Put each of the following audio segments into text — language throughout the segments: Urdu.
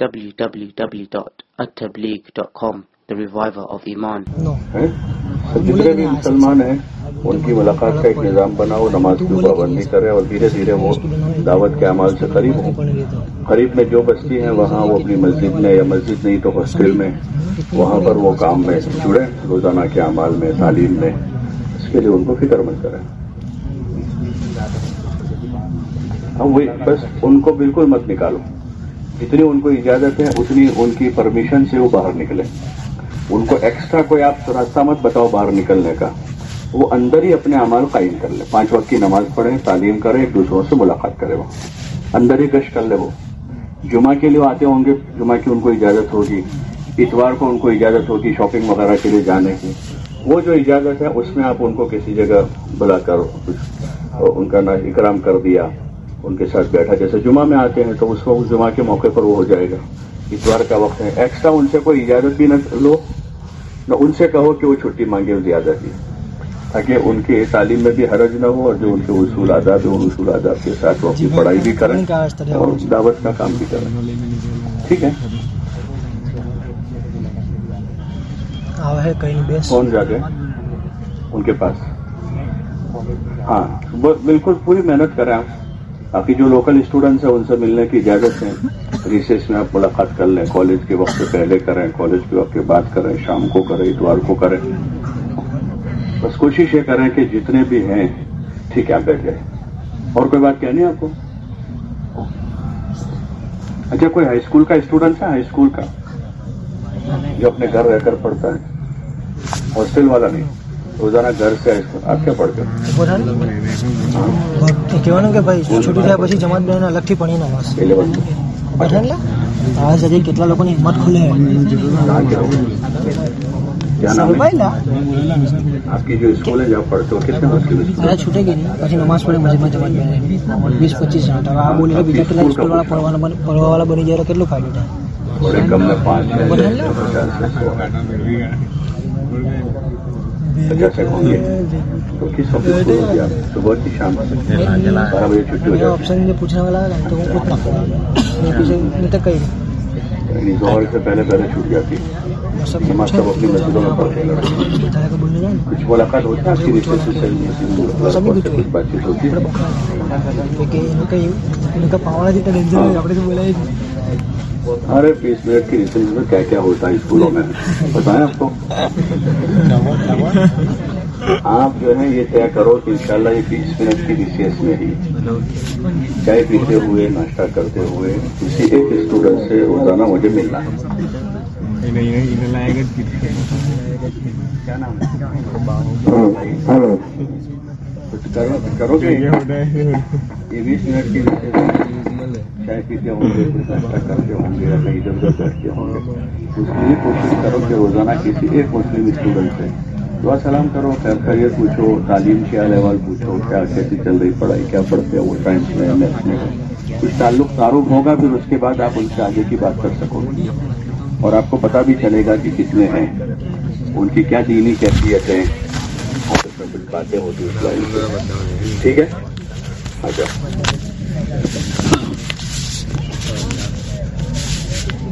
www.attableek.com The Reviver of Iman. جتنے بھی مسلمان ہیں ان کی ملاقات کا ایک نظام بناؤ نماز کی پابندی کرے اور دھیرے دھیرے وہ دعوت کے اعمال سے قریب ہوں قریب میں جو بستی ہیں وہاں وہ اپنی مسجد میں یا مسجد نہیں تو ہاسٹل میں وہاں پر وہ کام میں جڑے روزانہ کے اعمال میں تعلیم میں اس کے لیے ان کو فکر مند کریں ہم وہی بس ان کو بالکل مت نکالو جتنی ان کو اجازت ہے، اتنی ان کی پرمیشن سے وہ باہر نکلے۔ ان کو ایکسٹرا کوئی آپ راستہ مت بتاؤ باہر نکلنے کا۔ وہ اندر ہی اپنے اعمال قائم کر لے۔ پانچ وقت کی نماز پڑھے، تعلیم کرے، ایک دوسروں سے ملاقات کرے وہ۔ اندر ہی گشت کر لے وہ۔ جمعہ کے لیے آتے ہوں گے، جمعہ کی ان کو اجازت ہوگی۔ اتوار کو ان کو اجازت ہوگی شاپنگ وغیرہ کے لیے جانے کی۔ وہ جو اجازت ہے، اس میں آپ ان کو کسی جگہ بلا کر ان کا نا اکرام کر دیا۔ ان کے ساتھ بیٹھا جیسے جمعہ میں آتے ہیں تو اس وقت جمعہ کے موقع پر وہ ہو جائے گا۔ اتوار کا وقت ہے۔ ایکسٹرا ان سے کوئی اجازت بھی نہ لو نہ ان سے کہو کہ وہ چھٹی مانگے زیادہ کی تاکہ ان کی تعلیم میں بھی حرج نہ ہو اور جو ان کے اصول آداب ہیں ان اصول آداب کے ساتھ وہ اپنی پڑھائی بھی کریں اور دعوت کا کام بھی کریں۔ ٹھیک ہے؟ کون جاتے ان کے پاس۔ ہاں بالکل پوری محنت کریں آپ۔ باقی جو لوکل اسٹوڈنٹس ہیں، ان سے ملنے کی اجازت ہے ریسیس میں آپ ملاقات کر لیں۔ کالج کے وقت سے پہلے کریں۔ کالج کے وقت کے بعد کریں۔ شام کو کریں، اتوار کو کریں۔ بس کوشش یہ کریں کہ جتنے بھی ہیں، ٹھیک ہے آپ بیٹھ جائیں۔ اور کوئی بات کہنی ہے آپ کو؟ اچھا کوئی ہائی اسکول کا اسٹوڈنٹ ہے ہائی اسکول کا۔ جو اپنے گھر رہ کر پڑھتا ہے۔ ہاسٹل والا نہیں۔ نماز جمعس جانا پڑو بنی جائے پانچ اکٹھے ہوں گے، تو کس آفس کو ہوگی آپ؟ صبح کی شام بارہ بجے چھٹی ہو جائے آپشن جو پوچھنے والا ہے۔ تو وہ کتنا نہیں تک کہیں زہر سے پہلے پہلے چھوٹ جاتی نماز سب اپنی مسجدوں میں پڑھنے لگا کچھ ملاقات ہوتی ہے اس کی رشتے سے صحیح نہیں ہوتی مورت پر سے کچھ بات چیت ہوتی ہے۔ کہ ان کا پاوڑا جیتا ڈینجر میں اپنے سے بولا ہے ارے بیس منٹ کی ریسرچ میں کیا کیا ہوتا ہے اسکولوں میں؟ بتائیں آپ کو۔ آپ جو ہے یہ طے کرو کہ انشاءاللہ یہ بیس منٹ کی ریسرچ میں ہی چائے پیتے ہوئے، ناشتہ کرتے ہوئے کسی ایک اسٹوڈنٹ سے روزانہ مجھے ملنا ہے۔ ہاں، ہاں۔ کرو گے یہ بیس منٹ کی چائے پیتے ہوں گے ناشتہ کرتے ہوں گے یا کہیں ادھر ادھر بیٹھتے ہوں گے اس لیے کوشش کرو کہ روزانہ کسی ایک مسلم اسٹوڈنٹ سے دعا سلام کرو خیر خیریت پوچھو تعلیم کے احوال پوچھو کیا کیسی چل رہی پڑھائی کیا پڑھتے ہو وہ سائنس میں میتھس میں کچھ تعلق تعارف ہوگا پھر اس کے بعد آپ ان سے آگے کی بات کر سکو گے اور آپ کو پتا بھی چلے گا کہ کتنے ہیں ان کی کیا دینی کیفیت ہے باتیں ہوتی ہیں ٹھیک ہے اچھا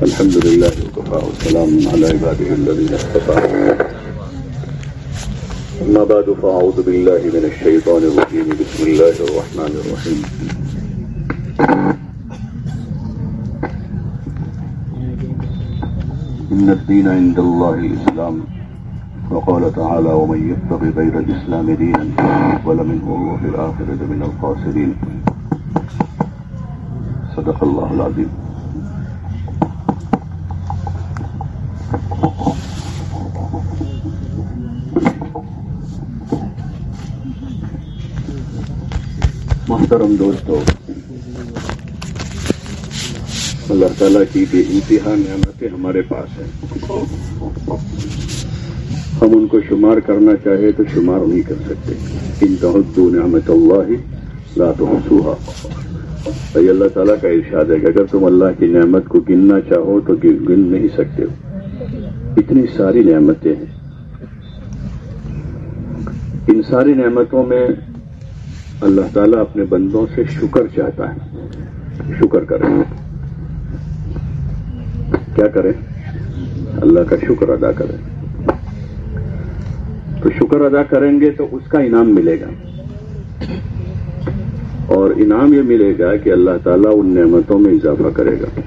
الحمد لله وكفى وسلام على عباده الذين اصطفى. أما بعد فأعوذ بالله من الشيطان الرجيم. بسم الله الرحمن الرحيم. إن الدين عند الله الإسلام. وقال تعالى ومن يبتغي غير الإسلام دينا يقبل منه وهو في الآخرة من الخاسرين. صدق الله العظيم. محترم دوستو، اللہ تعالیٰ کی بے انتہا نعمتیں ہمارے پاس ہیں۔ ہم ان کو شمار کرنا چاہے تو شمار نہیں کر سکتے۔ ان تحدو نعمت اللہ لا تحصوها۔ یہ اللہ تعالیٰ کا ارشاد ہے کہ اگر تم اللہ کی نعمت کو گننا چاہو تو گن گن نہیں سکتے۔ ہو اتنی ساری نعمتیں ہیں۔ ان ساری نعمتوں میں اللہ تعالیٰ اپنے بندوں سے شکر چاہتا ہے۔ شکر کریں۔ کیا کریں؟ اللہ کا شکر ادا کریں۔ تو شکر ادا کریں گے تو اس کا انعام ملے گا۔ اور انعام یہ ملے گا کہ اللہ تعالیٰ ان نعمتوں میں اضافہ کرے گا۔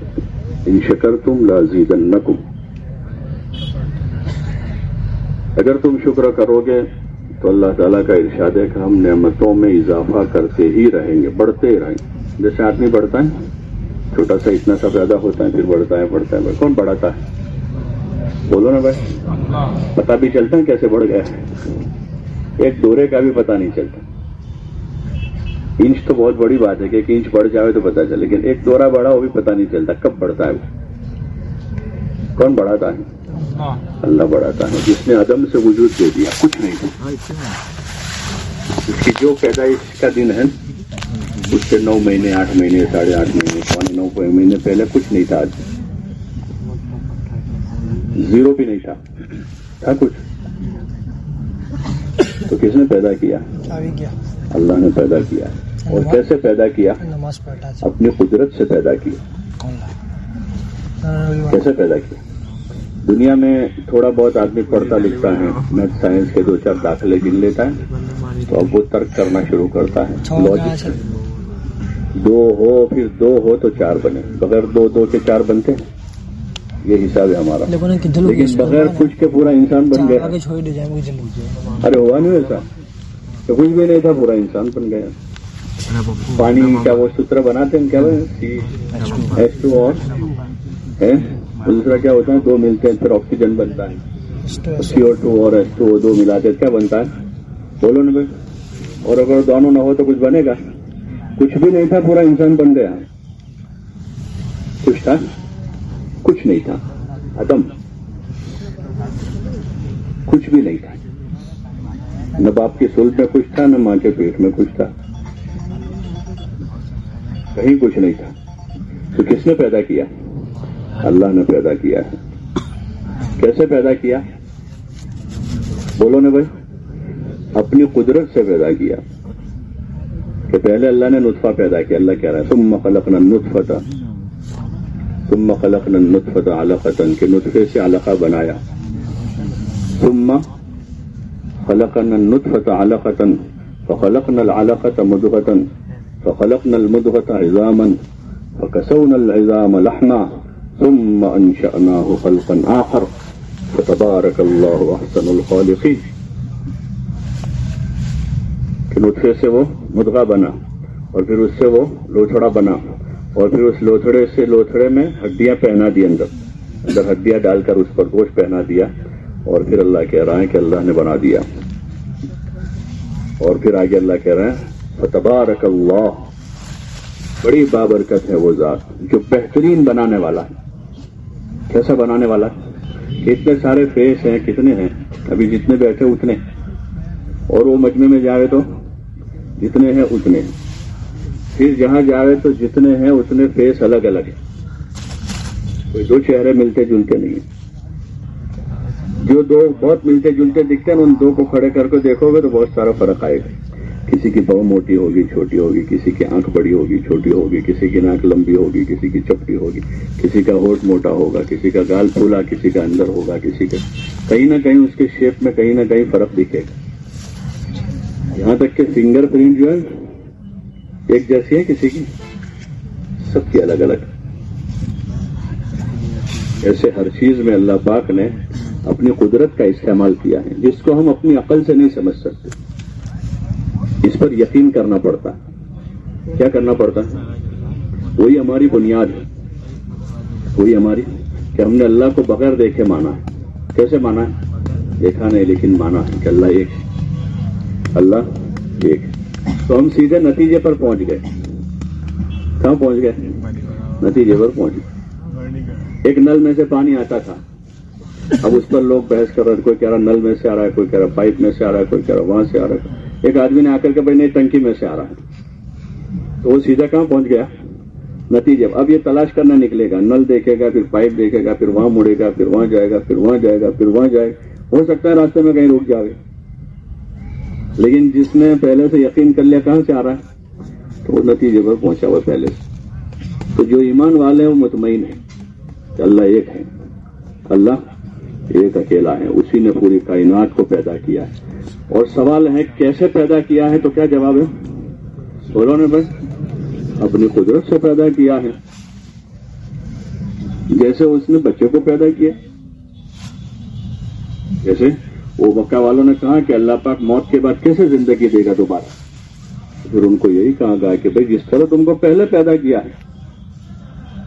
ان شکر تم لازید اگر تم شکر کرو گے تو اللہ تعالیٰ کا ارشاد ہے کہ ہم نعمتوں میں اضافہ کرتے ہی رہیں گے، بڑھتے ہی رہیں گے۔ جیسے آدمی بڑھتا ہے، چھوٹا سا اتنا سا پیدا ہوتا ہے، پھر بڑھتا ہے بڑھتا ہے، کون بڑھاتا ہے؟ بولو نا بھائی۔ پتا بھی چلتا ہے کیسے بڑھ گیا ہے۔ ایک دورے کا بھی پتا نہیں چلتا۔ انچ تو بہت بڑی بات ہے کہ ایک انچ بڑھ جائے تو پتا چلے، لیکن ایک دورہ بڑھا وہ بھی پتا نہیں چلتا کب بڑھتا ہے وہ۔ کون بڑھاتا ہے؟ اللہ بڑھاتا ہے۔ جس نے عدم سے وجود دے دیا کچھ نہیں۔ تھا اس کی جو پیدائش کا دن ہے اس سے نو مہینے آٹھ مہینے ساڑھے آٹھ مہینے پونے نو مہینے پہلے کچھ نہیں تھا آج۔ زیرو بھی نہیں تھا۔ تھا کچھ۔ تو کس نے پیدا کیا؟ اللہ نے پیدا کیا۔ اور کیسے پیدا کیا؟ اپنی قدرت سے پیدا کیا۔ کیسے پیدا کیا؟ دنیا میں تھوڑا بہت آدمی پڑھتا لکھتا ہے میتھ سائنس کے دو چار داخلے گن لیتا ہے تو اب وہ ترک کرنا شروع کرتا ہے لاجک دو ہو پھر دو ہو تو چار بنے۔ بغیر دو دو کے چار بنتے ہیں۔ یہ حساب ہے ہمارا۔ لیکن بغیر کچھ کے پورا انسان بن گیا۔ ارے ہوا نہیں ایسا تو کچھ بھی نہیں تھا پورا انسان بن گیا۔ پانی کیا وہ ستر بناتے ہیں؟ کیا ایس ٹو اور دوسرا کیا ہوتا ہے؟ دو ملتے ہیں پھر آکسیجن بنتا ہے۔ سی او ٹو اور ایس ٹو دو ملاتے کیا بنتا ہے؟ بولو نا بھائی۔ اور اگر دونوں نہ ہو تو کچھ بنے گا؟ کچھ بھی نہیں تھا، پورا انسان بن گیا۔ کچھ تھا؟ کچھ نہیں تھا۔ ادم کچھ بھی نہیں تھا۔ نہ باپ کی سلٹ میں کچھ تھا، نہ ماں کے پیٹ میں کچھ تھا۔ کہیں کچھ نہیں تھا۔ تو کس نے پیدا کیا؟ اللہ نے پیدا کیا ہے۔ کیسے پیدا کیا؟ بولو نا بھائی۔ اپنی قدرت سے پیدا کیا۔ کہ پہلے اللہ نے نطفہ پیدا کیا۔ اللہ کہہ رہا ہے تم خلقنا نطفتا ثم خلقنا النطفة علقة۔ کہ نطفے سے علقہ بنایا۔ ثم خلقنا النطفة علقة۔ فخلقنا العلقة مدغة فخلقنا المدغة عظاما۔ فكسونا العظام لحما۔ ثم أنشأناه خلقا آخر. فتبارك الله أحسن الخالقين. کہ نطفے سے وہ مدغہ بنا. اور پھر اس سے وہ لوچڑا بنا. اور پھر اس لوتھڑے سے لوتھڑے میں ہڈیاں پہنا دی اندر. اندر ہڈیاں ڈال کر اس پر گوشت پہنا دیا. اور پھر اللہ کہہ رہا ہے کہ اللہ نے بنا دیا. اور پھر آگے اللہ کہہ رہے ہیں تبارک اللہ. بڑی بابرکت ہے وہ ذات جو بہترین بنانے والا ہے. کیسا بنانے والا اتنے سارے فیس ہیں، کتنے ہیں؟ ابھی جتنے بیٹھے اتنے۔ اور وہ مجمے میں جائے تو جتنے ہیں اتنے۔ پھر جہاں جائے تو جتنے ہیں اتنے فیس الگ الگ ہیں۔ کوئی دو چہرے ملتے جلتے نہیں ہیں۔ جو دو بہت ملتے جلتے دکھتے ہیں، ان دو کو کھڑے کر کے دیکھو گے تو بہت سارا فرق آئے گا۔ کسی کی بہو موٹی ہوگی، چھوٹی ہوگی، کسی کی آنکھ بڑی ہوگی، چھوٹی ہوگی، کسی کی ناک لمبی ہوگی، کسی کی چپٹی ہوگی، کسی کا ہوٹ موٹا ہوگا، کسی کا گال پھولا کسی کا اندر ہوگا، کسی کا کہیں نہ کہیں اس کے شیپ میں کہیں نہ کہیں فرق دکھے گا۔ یہاں تک کہ فنگر پرنٹ جو ہے، ایک جیسی ہے کسی کی؟ سب کی الگ الگ۔ ایسے ہر چیز میں اللہ پاک نے اپنی قدرت کا استعمال کیا ہے، جس کو ہم اپنی عقل سے نہیں سمجھ سکتے۔ اس پر یقین کرنا پڑتا۔ کیا کرنا پڑتا؟ وہی ہماری بنیاد ہے۔ وہی ہماری کہ ہم نے اللہ کو بغیر دیکھے مانا۔ ہے کیسے مانا؟ ہے دیکھا نہیں لیکن مانا ہے کہ اللہ ایک اللہ ایک تو ہم سیدھے نتیجے پر پہنچ گئے۔ کہاں پہنچ گئے؟ نتیجے پر پہنچ گئے۔ ایک نل میں سے پانی آتا تھا۔ اب اس پر لوگ بحث کر رہے کوئی کہہ رہا نل میں سے آ رہا ہے، کوئی کہہ رہا پائپ میں سے آ رہا ہے، کوئی کہہ رہا وہاں سے آ رہا ہے۔ ایک آدمی نے آ کر کے بھائی نہیں ٹنکی میں سے آ رہا ہے۔ تو وہ سیدھا کہاں پہنچ گیا؟ نتیجے اب یہ تلاش کرنا نکلے گا، نل دیکھے گا، پھر پائپ دیکھے گا، پھر وہاں مڑے گا، پھر وہاں جائے گا، پھر وہاں جائے گا، پھر وہاں جائے گا۔ ہو سکتا ہے راستے میں کہیں رک جاوے۔ لیکن جس نے پہلے سے یقین کر لیا کہاں سے آ رہا ہے؟ تو وہ نتیجے پر پہنچا ہوا پہلے سے۔ تو جو ایمان والے ہیں وہ مطمئن ہے کہ اللہ ایک ہے۔ اللہ ایک اکیلا ہے، اسی نے پوری کائنات کو پیدا کیا ہے۔ اور سوال ہے کیسے پیدا کیا ہے تو کیا جواب ہے؟ بولو نے بھائی، اپنی قدرت سے پیدا کیا ہے۔ جیسے اس نے بچے کو پیدا کیا۔ جیسے وہ مکہ والوں نے کہا کہ اللہ پاک موت کے بعد کیسے زندگی دے گا دوبارہ؟ پھر ان کو یہی کہا گیا کہ بھائی، جس طرح تم کو پہلے پیدا کیا ہے،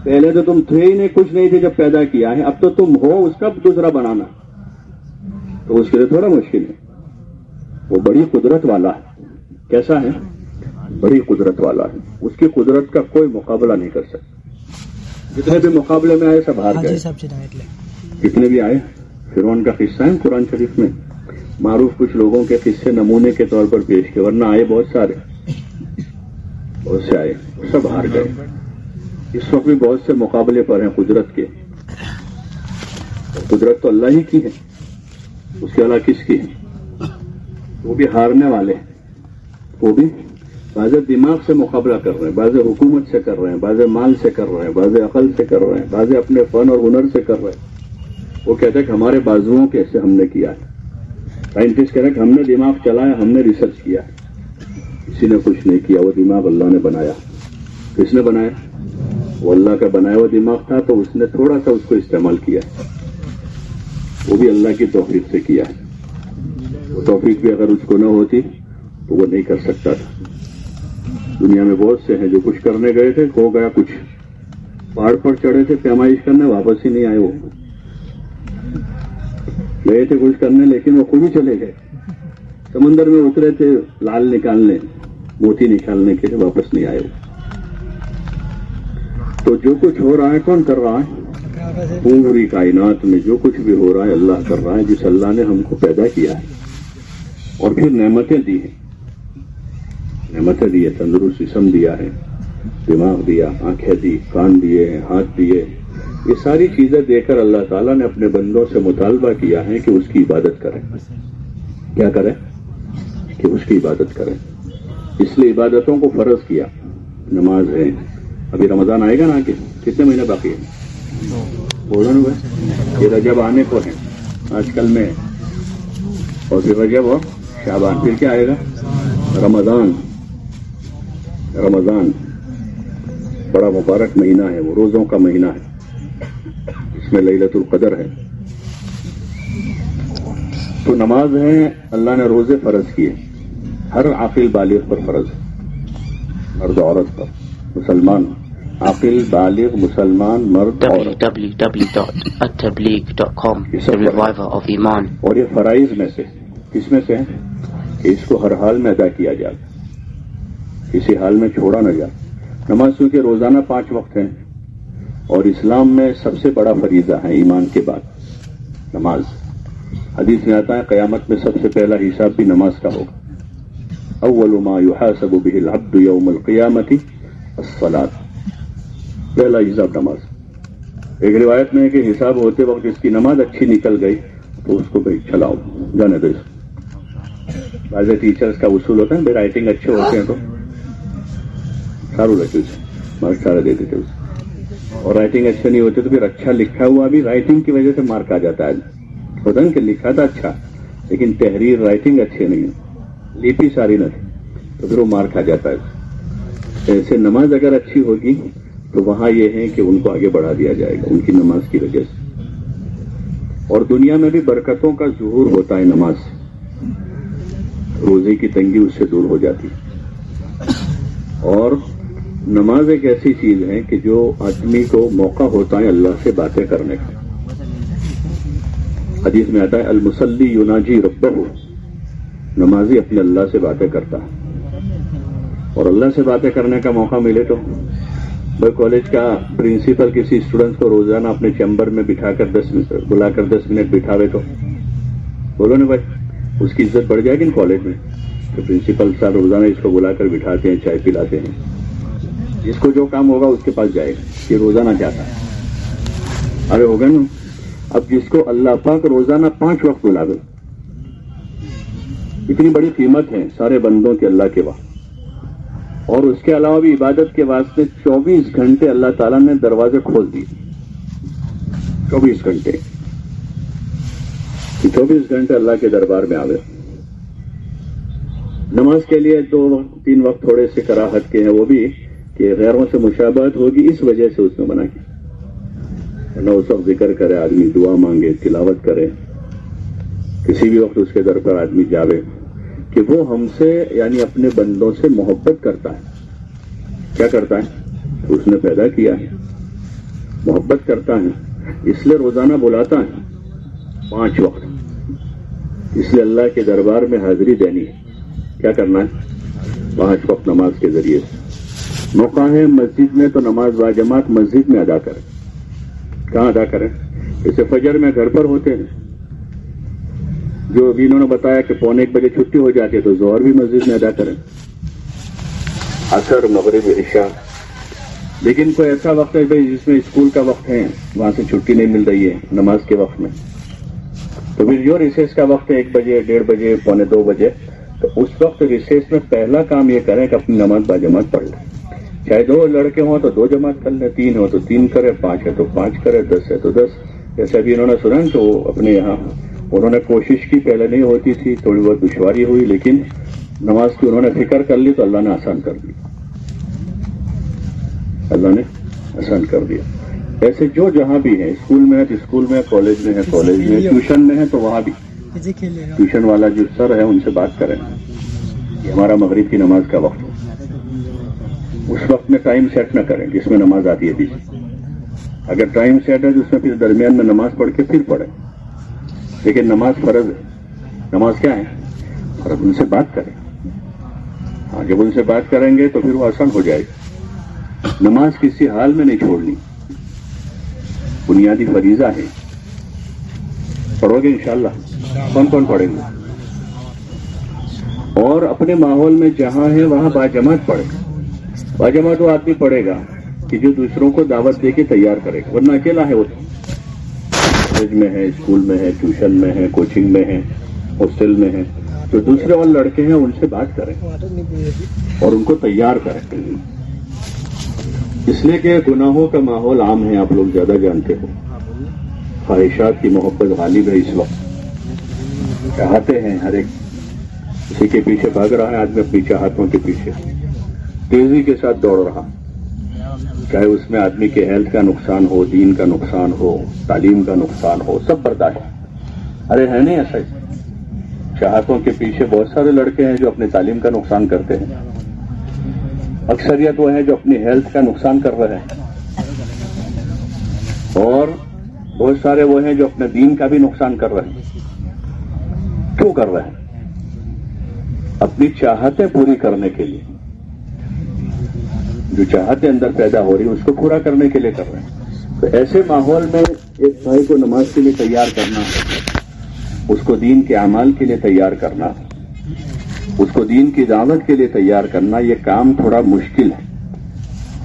پہلے تو تم تھے ہی نہیں، کچھ نہیں تھے جب پیدا کیا ہے، اب تو تم ہو، اس کا دوسرا بنانا۔ تو اس کے لیے تھوڑا مشکل ہے۔ وہ بڑی قدرت والا ہے۔ کیسا ہے؟ بڑی قدرت والا ہے۔ اس کی قدرت کا کوئی مقابلہ نہیں کر سکتا۔ جتنے بھی مقابلے میں آئے سب ہار گئے۔ جتنے بھی آئے فرعون کا قصہ ہے قرآن شریف میں۔ معروف کچھ لوگوں کے قصے نمونے کے طور پر پیش کے ورنہ آئے بہت سارے۔ بہت سے آئے سب ہار گئے۔ اس وقت بھی بہت سے مقابلے پر ہیں قدرت کے۔ قدرت تو اللہ ہی کی ہے۔ اس کے علاوہ کس کی ہے؟ وہ بھی ہارنے والے ہیں۔ وہ بھی بعض دماغ سے مقابلہ کر رہے ہیں بعض حکومت سے کر رہے ہیں بعض مال سے کر رہے ہیں بعض عقل سے کر رہے ہیں بعض اپنے فن اور ہنر سے کر رہے ہیں۔ وہ کہتے ہیں کہ ہمارے بازوؤں کیسے ہم نے کیا ہے۔ سائنٹسٹ کہہ رہے ہیں کہ ہم نے دماغ چلایا، ہم نے ریسرچ کیا ہے۔ کسی نے کچھ نہیں کیا، وہ دماغ اللہ نے بنایا۔ کس نے بنایا؟ وہ اللہ کا بنایا ہوا دماغ تھا تو اس نے تھوڑا سا اس کو استعمال کیا وہ بھی اللہ کی توفیق سے کیا ہے۔ توفیق بھی اگر اس کو نہ ہوتی تو وہ نہیں کر سکتا تھا۔ دنیا میں بہت سے ہیں جو کچھ کرنے گئے تھے، ہو گیا کچھ۔ پہاڑ پر چڑھے تھے، پیمائش کرنے واپس ہی نہیں آئے وہ۔ گئے تھے کچھ کرنے، لیکن وہ خود ہی چلے گئے۔ سمندر میں اترے تھے، لال نکالنے، موتی نکالنے کے لیے واپس نہیں آئے وہ۔ تو جو کچھ ہو رہا ہے، کون کر رہا ہے؟ پوری کائنات میں جو کچھ بھی ہو رہا ہے، اللہ کر رہا ہے، جس اللہ نے ہم کو پیدا کیا ہے۔ اور پھر نعمتیں دی ہیں۔ نعمتیں دی ہے تندرست جسم دیا ہے، دماغ دیا، آنکھیں دی، کان دیے، ہاتھ دیے۔ یہ ساری چیزیں دے کر اللہ تعالیٰ نے اپنے بندوں سے مطالبہ کیا ہے کہ اس کی عبادت کریں۔ کیا کریں؟ کہ اس کی عبادت کریں۔ اس لیے عبادتوں کو فرض کیا۔ نماز ہے۔ ابھی رمضان آئے گا نا کہ کتنے مہینے باقی ہے بولو نا بھائی یہ رجب آنے کو ہے۔ آج کل میں اور پھر رجب اور شابان پھر کیا آئے گا؟ رمضان۔ رمضان۔ بڑا مبارک مہینہ ہے وہ روزوں کا مہینہ ہے۔ اس میں للت القدر ہے۔ تو نماز ہے اللہ نے روزے فرض کیے۔ ہر عاقل بالغ پر فرض ہے۔ مرد عورت پر مسلمان۔ عاقل بالغ مسلمان مرد اور یہ فرائض میں سے کس میں سے ہے کہ اس کو ہر حال میں ادا کیا جائے۔ کسی حال میں چھوڑا نہ جائے۔ نماز چونکہ روزانہ پانچ وقت ہیں اور اسلام میں سب سے بڑا فریضہ ہے ایمان کے بعد۔ نماز۔ حدیث میں آتا ہے، قیامت میں سب سے پہلا حساب بھی نماز کا ہوگا۔ اول ما يحاسب به العبد يوم القيامة الصلاة۔ پہلا حساب نماز۔ ایک روایت میں ہے کہ حساب ہوتے وقت اس کی نماز اچھی نکل گئی تو اس کو بھائی چلاؤ، جانے دو اس کو۔ ایز اے ٹیچرس کا اصول ہوتا ہے بھائی رائٹنگ اچھے ہوتے ہیں تو سارو رہتے اسے مارک سارے دیتے تھے اسے اور رائٹنگ اچھے نہیں ہوتے تو پھر اچھا لکھا ہوا بھی رائٹنگ کی وجہ سے مارک آ جاتا ہے ہوتا ہے کہ لکھا تھا اچھا لیکن تحریر رائٹنگ اچھے نہیں ہے لیپی ساری نہ تھی تو پھر وہ مارک آ جاتا ہے ایسے نماز اگر اچھی ہوگی تو وہاں یہ ہے کہ ان کو آگے بڑھا دیا جائے گا ان کی نماز کی وجہ سے اور دنیا میں بھی برکتوں کا ظہور ہوتا ہے نماز سے روزے کی تنگی اس سے دور ہو جاتی اور نماز ایک ایسی چیز ہے کہ جو آدمی کو موقع ہوتا ہے اللہ سے باتیں کرنے کا۔ حدیث میں آتا ہے المسلی یوناجی رب نمازی اپنے اللہ سے باتیں کرتا ہے۔ اور اللہ سے باتیں کرنے کا موقع ملے تو بھائی کالج کا پرنسپل کسی اسٹوڈنٹ کو روزانہ اپنے چیمبر میں بٹھا کر دس بلا کر دس منٹ بٹھاوے تو۔ بولو نا بھائی۔ اس کی عزت بڑھ جائے گی نا کالج میں؟ تو پرنسپل صاحب روزانہ اس کو بلا کر بٹھاتے ہیں، چائے پلاتے ہیں۔ جس کو جو کام ہوگا اس کے پاس جائے گا۔ یہ روزانہ جاتا ہے ارے ہوگا نا اب جس کو اللہ پاک روزانہ پانچ وقت بلا دو اتنی بڑی قیمت ہے سارے بندوں کے اللہ کے وہاں اور اس کے علاوہ بھی عبادت کے واسطے چوبیس گھنٹے اللہ تعالیٰ نے دروازے کھول دیے۔ چوبیس گھنٹے۔ کہ چوبیس گھنٹے اللہ کے دربار میں آوے نماز کے لیے دو تین وقت تھوڑے سے کراہت کے ہیں، وہ بھی کہ غیروں سے مشابہت ہوگی، اس وجہ سے اس نے منع کی۔ ورنہ اس وقت ذکر کرے، آدمی دعا مانگے، تلاوت کرے۔ کسی بھی وقت اس کے در پر آدمی جاوے۔ کہ وہ ہم سے یعنی اپنے بندوں سے محبت کرتا ہے۔ کیا کرتا ہے؟ اس نے پیدا کیا ہے۔ محبت کرتا ہے۔ اس لیے روزانہ بلاتا ہے۔ پانچ وقت۔ اس لیے اللہ کے دربار میں حاضری دینی ہے۔ کیا کرنا ہے؟ پانچ وقت نماز کے ذریعے۔ سے موقع ہے مسجد میں تو نماز باجماعت مسجد میں ادا کریں۔ کہاں ادا کریں؟ جیسے فجر میں گھر پر ہوتے ہیں۔ جو ابھی انہوں نے بتایا کہ پونے ایک بجے چھٹی ہو جاتی ہے تو زہر بھی مسجد میں ادا کریں۔ اثر مغرب، عشاء۔ لیکن کوئی ایسا وقت ہے بھائی جس میں اسکول کا وقت ہے، وہاں سے چھٹی نہیں مل رہی ہے نماز کے وقت میں۔ تو پھر جو ریسیس کا وقت ایک بجے، ڈیڑھ بجے، پونے دو بجے۔ تو اس وقت ریسیس میں پہلا کام یہ کریں کہ اپنی نماز با جماعت پڑھ لیں۔ چاہے دو لڑکے ہوں تو دو جماعت کر لیں، تین ہو تو تین کرے پانچ ہے تو پانچ کرے دس ہے تو دس۔ جیسے ابھی انہوں نے سنا تو اپنے یہاں، انہوں نے کوشش کی، پہلے نہیں ہوتی تھی، تھوڑی بہت دشواری ہوئی، لیکن نماز کی انہوں نے فکر کر لی تو اللہ نے آسان کر دی اللہ نے آسان کر دیا۔ ایسے جو جہاں بھی ہیں اسکول میں ہے تو اسکول میں کالج میں ہے کالج میں ٹیوشن میں ہے تو وہاں بھی۔ جی، ٹیوشن والا جو سر ہے ان سے بات کریں۔ ہمارا مغرب کی نماز کا وقت ہو۔ اس وقت میں ٹائم سیٹ نہ کریں جس میں نماز آتی ہے بیچ اگر ٹائم سیٹ ہے تو اس میں پھر درمیان میں نماز پڑھ کے پھر پڑھیں۔ لیکن نماز فرض ہے۔ نماز کیا ہے؟ فرض ان سے بات کریں۔ ہاں جب ان سے بات کریں گے تو پھر وہ آسان ہو جائے گا نماز کسی حال میں نہیں چھوڑنی۔ بنیادی فریضہ ہے۔ پڑھو گے انشاءاللہ۔ کون کون پڑھیں گے؟ اور اپنے ماحول میں جہاں ہے وہاں باجماعت پڑھے باجماعت وہ آدمی پڑھے گا کہ جو دوسروں کو دعوت دے کے تیار کرے گا۔ ورنہ اکیلا ہے وہ۔ کالج میں ہے، اسکول میں ہے، ٹیوشن میں ہے، کوچنگ میں ہے، ہاسٹل میں ہے۔ جو دوسرے والے لڑکے ہیں ان سے بات کریں اور ان کو تیار کریں۔ اس لیے کہ گناہوں کا ماحول عام ہے، آپ لوگ زیادہ جانتے ہو۔ خواہشات کی محبت غالب ہے اس وقت۔ چاہتے ہیں ہر ایک کسی کے پیچھے بھاگ رہا ہے، آدمی اپنی چاہتوں کے پیچھے۔ تیزی کے ساتھ دوڑ رہا۔ چاہے اس میں آدمی کے ہیلتھ کا نقصان ہو، دین کا نقصان ہو، تعلیم کا نقصان ہو، سب برداشت۔ ارے، ہے نہیں ایسا چاہتوں کے پیچھے بہت سارے لڑکے ہیں جو اپنی تعلیم کا نقصان کرتے ہیں۔ اکثریت وہ ہیں جو اپنی ہیلتھ کا نقصان کر رہے ہیں۔ اور بہت سارے وہ ہیں جو اپنے دین کا بھی نقصان کر رہے ہیں۔ کیوں کر رہے ہیں؟ اپنی چاہتیں پوری کرنے کے لیے۔ جو چاہتیں اندر پیدا ہو رہی ہیں، اس کو پورا کرنے کے لیے کر رہے ہیں۔ تو ایسے ماحول میں ایک بھائی کو نماز کے لیے تیار کرنا، اس کو دین کے اعمال کے لیے تیار کرنا۔ اس کو دین کی دعوت کے لیے تیار کرنا یہ کام تھوڑا مشکل ہے۔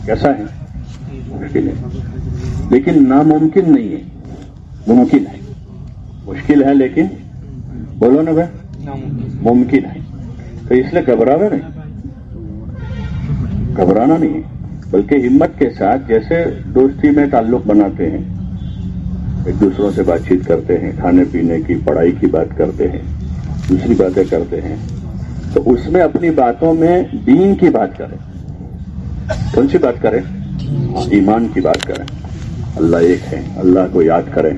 کیسا ہے؟ مشکل ہے۔ لیکن ناممکن نہیں ہے۔ ممکن ہے۔ مشکل ہے لیکن؟ بولو نا بھائی۔ ممکن ہے۔ تو اس لیے گھبرانا نہیں۔ گھبرانا نہیں ہے۔ بلکہ ہمت کے ساتھ جیسے دوستی میں تعلق بناتے ہیں، ایک دوسروں سے بات چیت کرتے ہیں، کھانے پینے کی، پڑھائی کی بات کرتے ہیں، دوسری باتیں کرتے ہیں۔ تو اس میں اپنی باتوں میں دین کی بات کریں۔ کون سی بات کریں؟ ایمان کی بات کریں۔ اللہ ایک ہے اللہ کو یاد کریں۔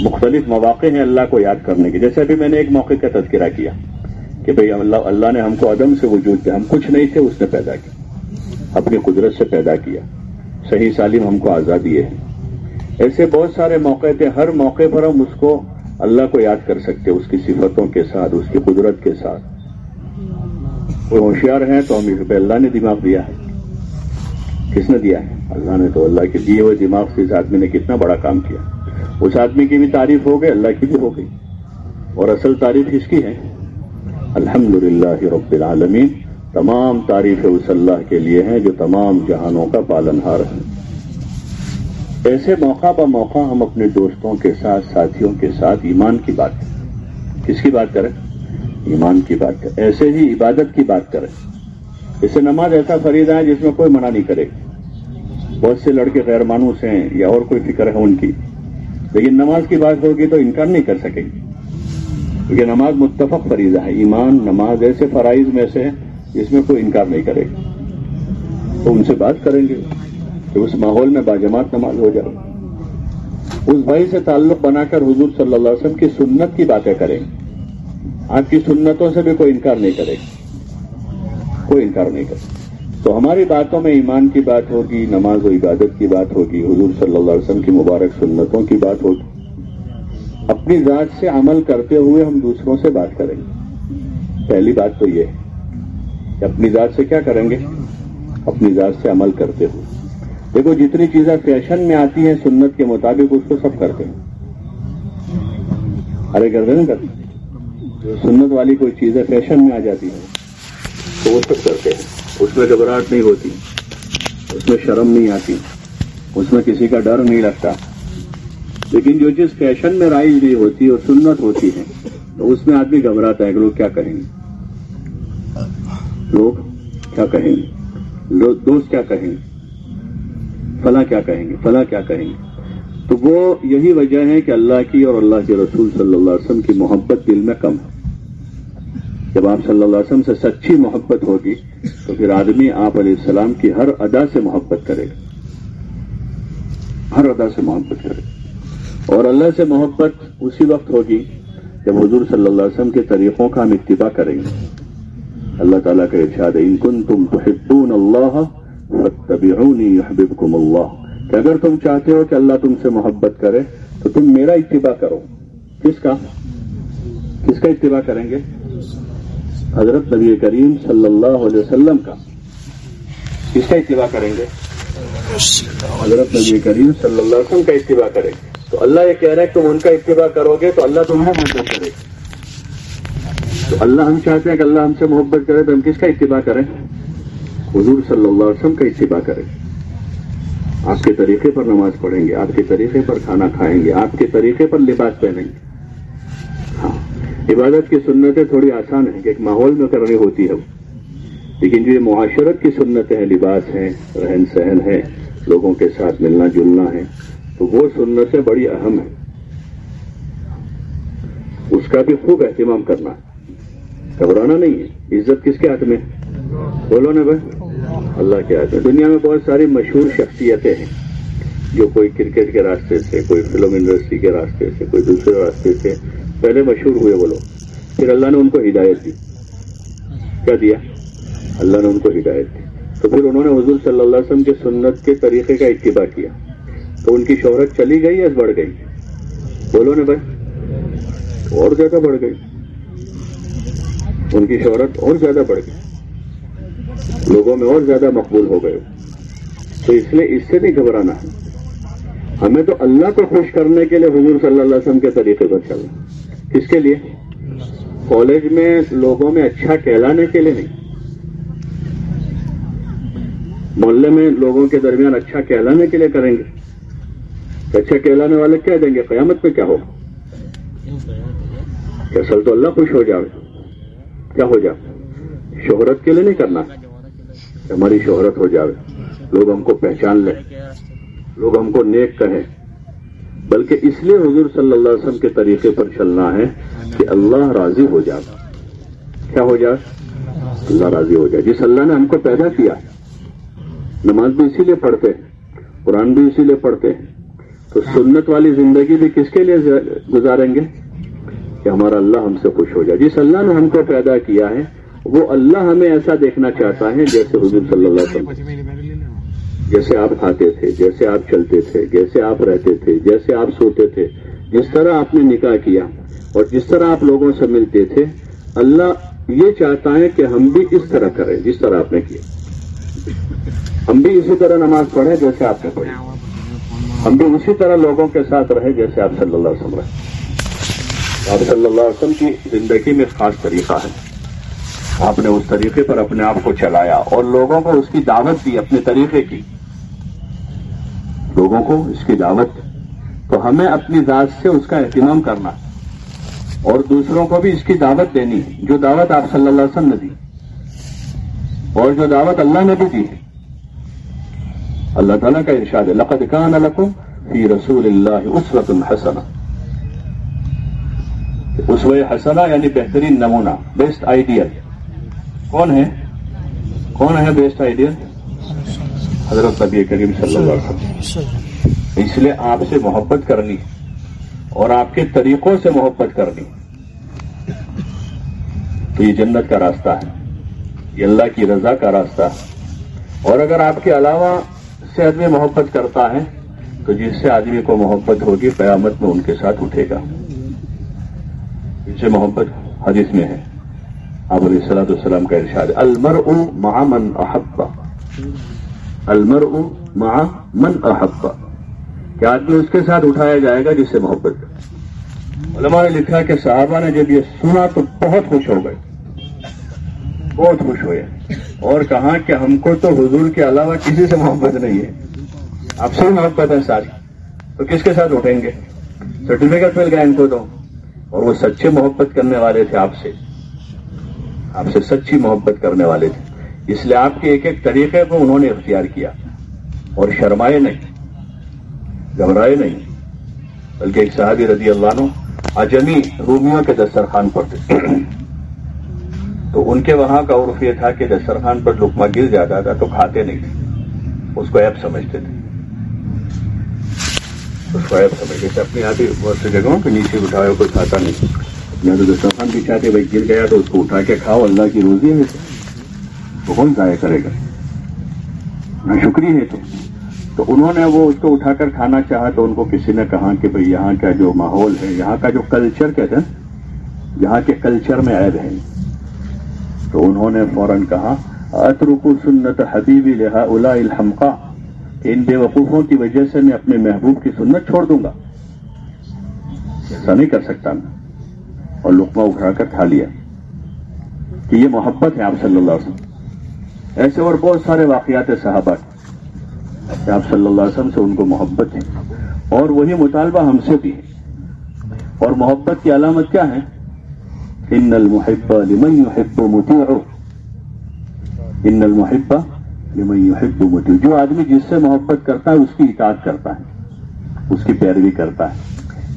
مختلف مواقع ہیں اللہ کو یاد کرنے کے۔ جیسے ابھی میں نے ایک موقع کا تذکرہ کیا کہ بھئی اللہ اللہ نے ہم کو عدم سے وجود دیا، ہم کچھ نہیں تھے، اس نے پیدا کیا۔ اپنی قدرت سے پیدا کیا۔ صحیح سالم ہم کو آزادی ہے۔ ایسے بہت سارے موقع تھے، ہر موقع پر ہم اس کو اللہ کو یاد کر سکتے، اس کی صفتوں کے ساتھ، اس کی قدرت کے ساتھ۔ وہ ہوشیار ہیں تو ہم روپے پہ اللہ نے دماغ دیا ہے۔ کس نے دیا ہے؟ اللہ نے تو اللہ کے دیے ہوئے دماغ سے اس آدمی نے کتنا بڑا کام کیا۔ اس آدمی کی بھی تعریف ہو گئی، اللہ کی بھی ہو گئی۔ اور اصل تعریف کس کی ہے؟ الحمد للہ رب العالمین۔ تمام تعریف اس اللہ کے لیے ہیں جو تمام جہانوں کا پالن ہار ہے ایسے موقع با موقع ہم اپنے دوستوں کے ساتھ، ساتھیوں کے ساتھ ایمان کی بات کریں۔ کس کی بات کریں؟ ایمان کی بات کریں ایسے ہی عبادت کی بات کریں اسے نماز ایسا فریدہ ہے جس میں کوئی منع نہیں کرے۔ بہت سے لڑکے غیر مانوس ہیں یا اور کوئی فکر ہے ان کی۔ لیکن نماز کی بات ہوگی تو انکار نہیں کر سکے کیونکہ نماز متفق فریضہ ہے۔ ایمان نماز ایسے فرائض میں سے جس میں کوئی انکار نہیں کرے۔ تو ان سے بات کریں گے کہ اس ماحول میں باجماعت نماز ہو جائے۔ اس بھائی سے تعلق بنا کر حضور صلی اللہ علیہ وسلم کی سنت کی باتیں کریں۔ گے آپ کی سنتوں سے بھی کوئی انکار نہیں کرے۔ گا کوئی انکار نہیں کرے۔ تو ہماری باتوں میں ایمان کی بات ہوگی، نماز و عبادت کی بات ہوگی، حضور صلی اللہ علیہ وسلم کی مبارک سنتوں کی بات ہوگی۔ اپنی ذات سے عمل کرتے ہوئے ہم دوسروں سے بات کریں۔ گے پہلی بات تو یہ ہے کہ اپنی ذات سے کیا کریں گے؟ اپنی ذات سے عمل کرتے ہوئے۔ دیکھو، جتنی چیزیں فیشن میں آتی ہیں، سنت کے مطابق، اس کو سب کرتے ہیں۔ ارے کرتے نا کرتے سنت والی کوئی چیزیں فیشن میں آ جاتی ہیں تو وہ سب کرتے ہیں۔ اس میں گھبراہٹ نہیں ہوتی، اس میں شرم نہیں آتی، اس میں کسی کا ڈر نہیں لگتا۔ لیکن جو چیز فیشن میں رائج نہیں ہوتی اور سنت ہوتی ہے، تو اس میں آدمی گھبراتا ہے کہ لوگ کیا کہیں۔ گے لوگ کیا کہیں۔ گے دوست کیا کہیں۔ گے فلاں کیا کہیں گے؟ فلاں کیا کہیں گے؟ تو وہ یہی وجہ ہے کہ اللہ کی اور اللہ کے رسول صلی اللہ علیہ وسلم کی محبت دل میں کم ہے۔ جب آپ صلی اللہ علیہ وسلم سے سچی محبت ہوگی، تو پھر آدمی آپ علیہ السلام کی ہر ادا سے محبت کرے گا۔ ہر ادا سے محبت کرے گا۔ اور اللہ سے محبت اسی وقت ہوگی جب حضور صلی اللہ علیہ وسلم کے طریقوں کا ہم اتباع کریں گے۔ اللہ تعالیٰ کا ارشاد ان کن تم تحبون اللہ فتبعونی یحببکم اللہ کہ اگر تم چاہتے ہو کہ اللہ تم سے محبت کرے، تو تم میرا اتباع کرو۔ کس کا؟ کس کا اتباع کریں گے؟ حضرت نبی کریم صلی اللہ علیہ وسلم کا۔ کس کا اتباع کریں گے؟ حضرت نبی کریم صلی اللہ علیہ وسلم کا اتباع کریں گے۔ تو اللہ یہ کہہ رہا ہے کہ تم ان کا اتباع کرو گے، تو اللہ تمہیں محبت کرے۔ گا تو اللہ ہم چاہتے ہیں کہ اللہ ہم سے محبت کرے، تو ہم کس کا اتباع کریں؟ حضور صلی اللہ علیہ وسلم کا اتباع کریں۔ آپ کے طریقے پر نماز پڑھیں گے، آپ کے طریقے پر کھانا کھائیں گے، آپ کے طریقے پر لباس پہنیں گے۔ ہاں عبادت کی سنتیں تھوڑی آسان ہیں کہ ایک ماحول میں کرنی ہوتی ہے لیکن جو یہ معاشرت کی سنتیں ہیں، لباس ہیں، رہن سہن ہے لوگوں کے ساتھ ملنا جلنا ہے، تو وہ سنتیں بڑی اہم ہیں۔ اس کا بھی خوب اہتمام کرنا۔ گھبرانا نہیں ہے۔ عزت کس کے ہاتھ میں؟ بولو نا بھائی۔ اللہ کے ہاتھ دنیا میں بہت ساری مشہور شخصیتیں ہیں جو کوئی کرکٹ کے راستے سے، کوئی فلم انڈسٹری کے راستے سے، کوئی دوسرے راستے سے پہلے مشہور ہوئے وہ لوگ۔ پھر اللہ نے ان کو ہدایت دی۔ کیا دیا؟ اللہ نے ان کو ہدایت دی۔ تو پھر انہوں نے حضور صلی اللہ علیہ وسلم کے سنت کے طریقے کا اتباع کیا۔ تو ان کی شہرت چلی گئی یا بڑھ گئی؟ بولو نا بھائی۔ اور زیادہ بڑھ گئی۔ ان کی شہرت اور زیادہ بڑھ گئی۔ لوگوں میں اور زیادہ مقبول ہو گئے۔ تو اس لیے اس سے نہیں گھبرانا۔ ہے ہمیں تو اللہ کو خوش کرنے کے لیے حضور صلی اللہ علیہ وسلم کے طریقے پر چلنا۔ کس کے لیے؟ کالج میں لوگوں میں اچھا کہلانے کے لیے نہیں۔ محلے میں لوگوں کے درمیان اچھا کہلانے کے لیے کریں گے۔ اچھا کہلانے والے کہہ دیں گے، قیامت میں کیا ہوگا؟ کہ اصل تو اللہ خوش ہو جائے کیا ہو جائے شہرت کے لیے نہیں کرنا۔ کہ ہماری شہرت ہو جائے لوگ ہم کو پہچان لیں۔ لوگ ہم کو نیک کہیں۔ بلکہ اس لیے حضور صلی اللہ علیہ وسلم کے طریقے پر چلنا ہے کہ اللہ راضی ہو جائے کیا ہو جائے اللہ راضی ہو جائے جس اللہ نے ہم کو پیدا کیا۔ نماز بھی اسی لیے پڑھتے ہیں۔ قرآن بھی اسی لیے پڑھتے ہیں۔ تو سنت والی زندگی بھی کس کے لیے گزاریں گے؟ کہ ہمارا اللہ ہم سے خوش ہو جائے۔ جس اللہ نے ہم کو پیدا کیا ہے وہ اللہ ہمیں ایسا دیکھنا چاہتا ہے جیسے حضور صلی اللہ علیہ وسلم۔ جیسے آپ کھاتے تھے، جیسے آپ چلتے تھے، جیسے آپ رہتے تھے، جیسے آپ سوتے تھے، جس طرح آپ نے نکاح کیا اور جس طرح آپ لوگوں سے ملتے تھے، اللہ یہ چاہتا ہے کہ ہم بھی اس طرح کریں جس طرح آپ نے کیا۔ ہم بھی اسی طرح نماز پڑھیں جیسے آپ نے پڑھی۔ ہم بھی اسی طرح لوگوں کے ساتھ رہے جیسے آپ صلی اللہ علیہ وسلم رہے آپ صلی اللہ علیہ وسلم کی زندگی میں خاص طریقہ ہے۔ آپ نے اس طریقے پر اپنے آپ کو چلایا اور لوگوں کو اس کی دعوت دی اپنے طریقے کی۔ لوگوں کو اس کی دعوت تو ہمیں اپنی ذات سے اس کا اہتمام کرنا اور دوسروں کو بھی اس کی دعوت دینی جو دعوت آپ صلی اللہ علیہ وسلم نے دی اور جو دعوت اللہ نے بھی دی اللہ تعالیٰ کا ارشاد لقد کان لکم فی رسول اللہ اسوت الحسن اسو حسنہ یعنی بہترین نمونہ بیسٹ آئیڈیل کون ہے؟ کون ہے بیسٹ آئیڈیل حضرت نبی کریم صلی اللہ علیہ وسلم۔ اس لیے آپ سے محبت کرنی اور آپ کے طریقوں سے محبت کرنی تو یہ جنت کا راستہ ہے۔ یہ اللہ کی رضا کا راستہ ہے۔ اور اگر آپ کے علاوہ سے آدمی محبت کرتا ہے، تو جس سے آدمی کو محبت ہوگی، قیامت میں ان کے ساتھ اٹھے گا۔ جس سے محبت حدیث میں ہے۔ آپ علیہ السلاۃ السلام کا ارشاد المر او مہا من احبا المر او مہا من احبا کہ آدمی اس کے ساتھ اٹھایا جائے گا جس سے محبت علماء نے لکھا کہ صحابہ نے جب یہ سنا تو بہت خوش ہو گئے۔ بہت خوش ہوئے۔ اور کہا کہ ہم کو تو حضور کے علاوہ کسی سے محبت نہیں ہے۔ آپ سے محبت ہے ساری۔ تو کس کے ساتھ اٹھیں گے؟ سرٹیفکیٹ مل گیا ان کو تو اور وہ سچے محبت کرنے والے تھے آپ سے۔ آپ سے سچی محبت کرنے والے تھے۔ اس لیے آپ کے ایک ایک طریقے کو انہوں نے اختیار کیا۔ اور شرمائے نہیں، گھبرائے نہیں۔ بلکہ ایک صحابی رضی اللہ عنہ اجمی رومیوں کے دسترخوان پر تھے۔ تو ان کے وہاں کا عرف یہ تھا کہ دسترخوان پر لکما گر جاتا تھا تو کھاتے نہیں تھے۔ اس کو ایپ سمجھتے تھے۔ اس کو ایپ سمجھتے تھے۔ اپنی آتی بہت سی جگہوں پہ نیچے اٹھایا کوئی کھاتا نہیں۔ میں تو دسترخوان بھی چاہتے بھائی گر گیا تو اس کو اٹھا کے کھاؤ، اللہ کی روزی ہے تو کون ضائع کرے گا؟ نہ شکریہ ہے تو۔ تو انہوں نے وہ اس کو اٹھا کر کھانا چاہا تو ان کو کسی نے کہا کہ بھئی یہاں کا جو ماحول ہے، یہاں کا جو کلچر کہتے ہیں، یہاں کے کلچر میں عیب ہے۔ تو انہوں نے فوراً کہا اترکو سنت حبیبی لہا الا الحمقا ان بے وقوفوں کی وجہ سے میں اپنے محبوب کی سنت چھوڑ دوں گا۔ ایسا نہیں کر سکتا میں۔ اور لقمہ اٹھا کر کھا لیا کہ یہ محبت ہے آپ صلی اللہ علیہ وسلم۔ ایسے اور بہت سارے واقعات صحابہ۔ کہ آپ صلی اللہ علیہ وسلم سے ان کو محبت ہے اور وہی مطالبہ ہم سے بھی ہے۔ اور محبت کی علامت کیا ہے؟ ان المحب لمن يحب مطیع ان المحب لمن يحب مطیع جو آدمی جس سے محبت کرتا ہے، اس کی اطاعت کرتا ہے، اس کی پیروی کرتا ہے۔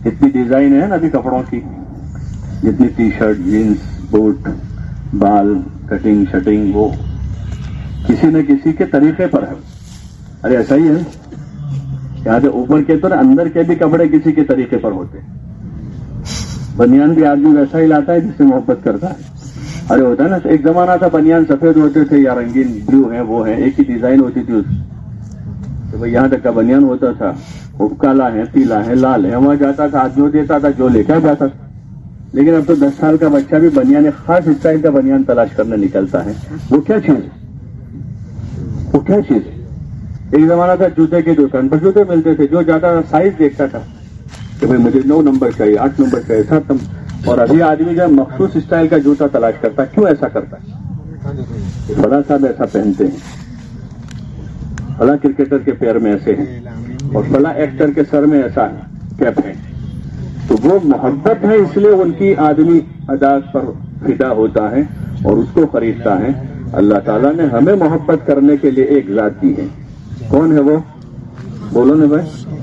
اتنی ڈیزائن ہے نا ابھی کپڑوں کی۔ جتنی ٹی شرٹ جینس بوٹ بال کٹنگ شٹنگ وہ کسی نہ کسی کے طریقے پر ہے۔ ارے ایسا ہی ہے۔ یہاں سے اوپر کے تو اندر کے بھی کپڑے کسی کے طریقے پر ہوتے ہیں۔ بنیان بھی آدمی ویسا ہی لاتا ہے جس سے محبت کرتا ہے۔ ارے ہوتا ہے نا، ایک زمانہ تھا بنیان سفید ہوتے تھے یا رنگین بلو ہیں، وہ ہیں، ایک ہی ڈیزائن ہوتی تھی اس تو بھائی یہاں تک کا بنیان ہوتا تھا۔ وہ کالا ہے پیلا ہے لال ہے وہاں جاتا تھا جو دیتا تھا، جو لے کر جاتا تھا۔ لیکن اب تو دس سال کا بچہ بھی بنیان خاص اسٹائل کا بنیان تلاش کرنے نکلتا ہے۔ وہ کیا چیز؟ وہ کیا چیز؟ ایک زمانہ تھا جوتے کی دکان پر جوتے ملتے تھے، جو جاتا تھا سائز دیکھتا تھا۔ کہ بھائی مجھے نو نمبر چاہیے، آٹھ نمبر چاہیے، سات نمبر۔ اور ابھی آدمی جو مخصوص اسٹائل کا جوتا تلاش کرتا ہے، کیوں ایسا کرتا ہے؟ فلاں صاحب ایسا پہنتے ہیں۔ فلاں کرکٹر کے پیر میں ایسے ہیں۔ اور فلاں ایکٹر کے سر میں ایسا کیپ ہے تو وہ محبت ہے، اس لیے ان کی آدمی ادا پر فدا ہوتا ہے اور اس کو خریدتا ہے۔ اللہ تعالیٰ نے ہمیں محبت کرنے کے لیے ایک ذات دی ہے۔ کون ہے وہ؟ بولو نا بھائی۔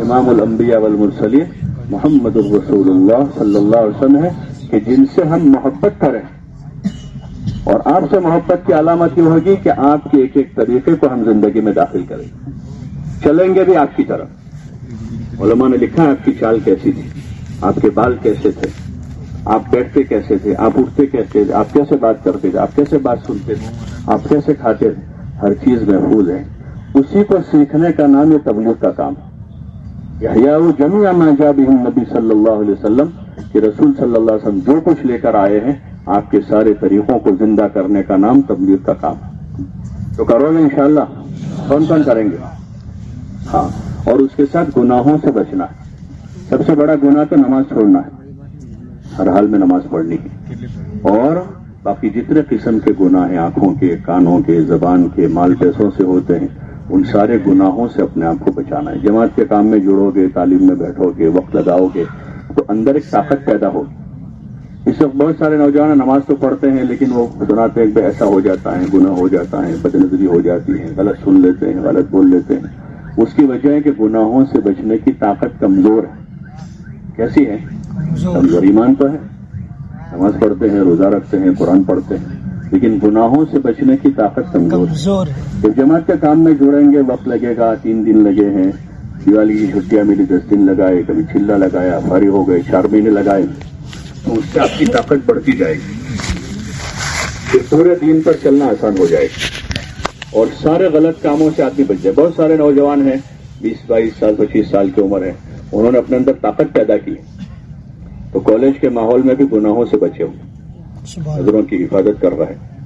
امام الانبیاء والمرسلین محمد الرسول اللہ صلی اللہ علیہ وسلم ہے کہ جن سے ہم محبت کریں۔ اور آپ سے محبت کی علامت یہ ہوگی کہ آپ کے ایک ایک طریقے کو ہم زندگی میں داخل کریں۔ چلیں گے بھی آپ کی طرف۔ علماء نے لکھا ہے آپ کی چال کیسی تھی۔ آپ کے بال کیسے تھے؟ آپ بیٹھتے کیسے تھے؟ آپ اٹھتے کیسے تھے؟ آپ کیسے بات کرتے تھے؟ آپ کیسے بات سنتے تھے؟ آپ کیسے کھاتے تھے؟ ہر چیز محفوظ ہے اسی کو سیکھنے کا نام یہ تبلیغ کا کام۔ ہے وہ جمی جاب نبی صلی اللہ علیہ وسلم کہ رسول صلی اللہ علیہ وسلم جو کچھ لے کر آئے ہیں، آپ کے سارے طریقوں کو زندہ کرنے کا نام تبلیغ کا کام۔ ہے تو کرو گے انشاءاللہ۔ کون کون کریں گے؟ ہاں اور اس کے ساتھ گناہوں سے بچنا۔ ہے سب سے بڑا گناہ تو نماز چھوڑنا ہے۔ ہر حال میں نماز پڑھنی ہے۔ اور باقی جتنے قسم کے گناہ ہیں، آنکھوں کے، کانوں کے، زبان کے، مال پیسوں سے ہوتے ہیں، ان سارے گناہوں سے اپنے آپ کو بچانا ہے۔ جماعت کے کام میں جڑو گے، تعلیم میں بیٹھو گے، وقت لگاؤ گے، تو اندر ایک طاقت پیدا ہوگی۔ اس وقت بہت سارے نوجوان نماز تو پڑھتے ہیں، لیکن وہ سناتے ہیں کہ ایسا ہو جاتا ہے، گناہ ہو جاتا ہے بد نظری ہو جاتی ہے، غلط سن لیتے ہیں، غلط بول لیتے ہیں۔ اس کی وجہ ہے کہ گناہوں سے بچنے کی طاقت کمزور ہے۔ کیسی ہے؟ کمزور ایمان تو ہے نماز پڑھتے ہیں روزہ رکھتے ہیں قرآن پڑھتے ہیں۔ لیکن گناہوں سے بچنے کی طاقت کمزور جب جماعت کے کام میں جڑیں گے وقت لگے گا تین دن لگے ہیں۔ دیوالی کی چھٹیاں ملی دس دن لگائے کبھی چلا لگایا بھاری ہو گئے چار مہینے لگائے تو اس سے آپ کی طاقت بڑھتی جائے گی۔ پھر پورے دین پر چلنا آسان ہو جائے گا اور سارے غلط کاموں سے آدمی بچ جائے۔ بہت سارے نوجوان ہیں بیس بائیس سال پچیس سال کی عمر ہے۔ انہوں نے اپنے اندر طاقت پیدا کی تو کالج کے ماحول میں بھی گناہوں سے بچے سبحان نظروں کی حفاظت کر رہے ہیں۔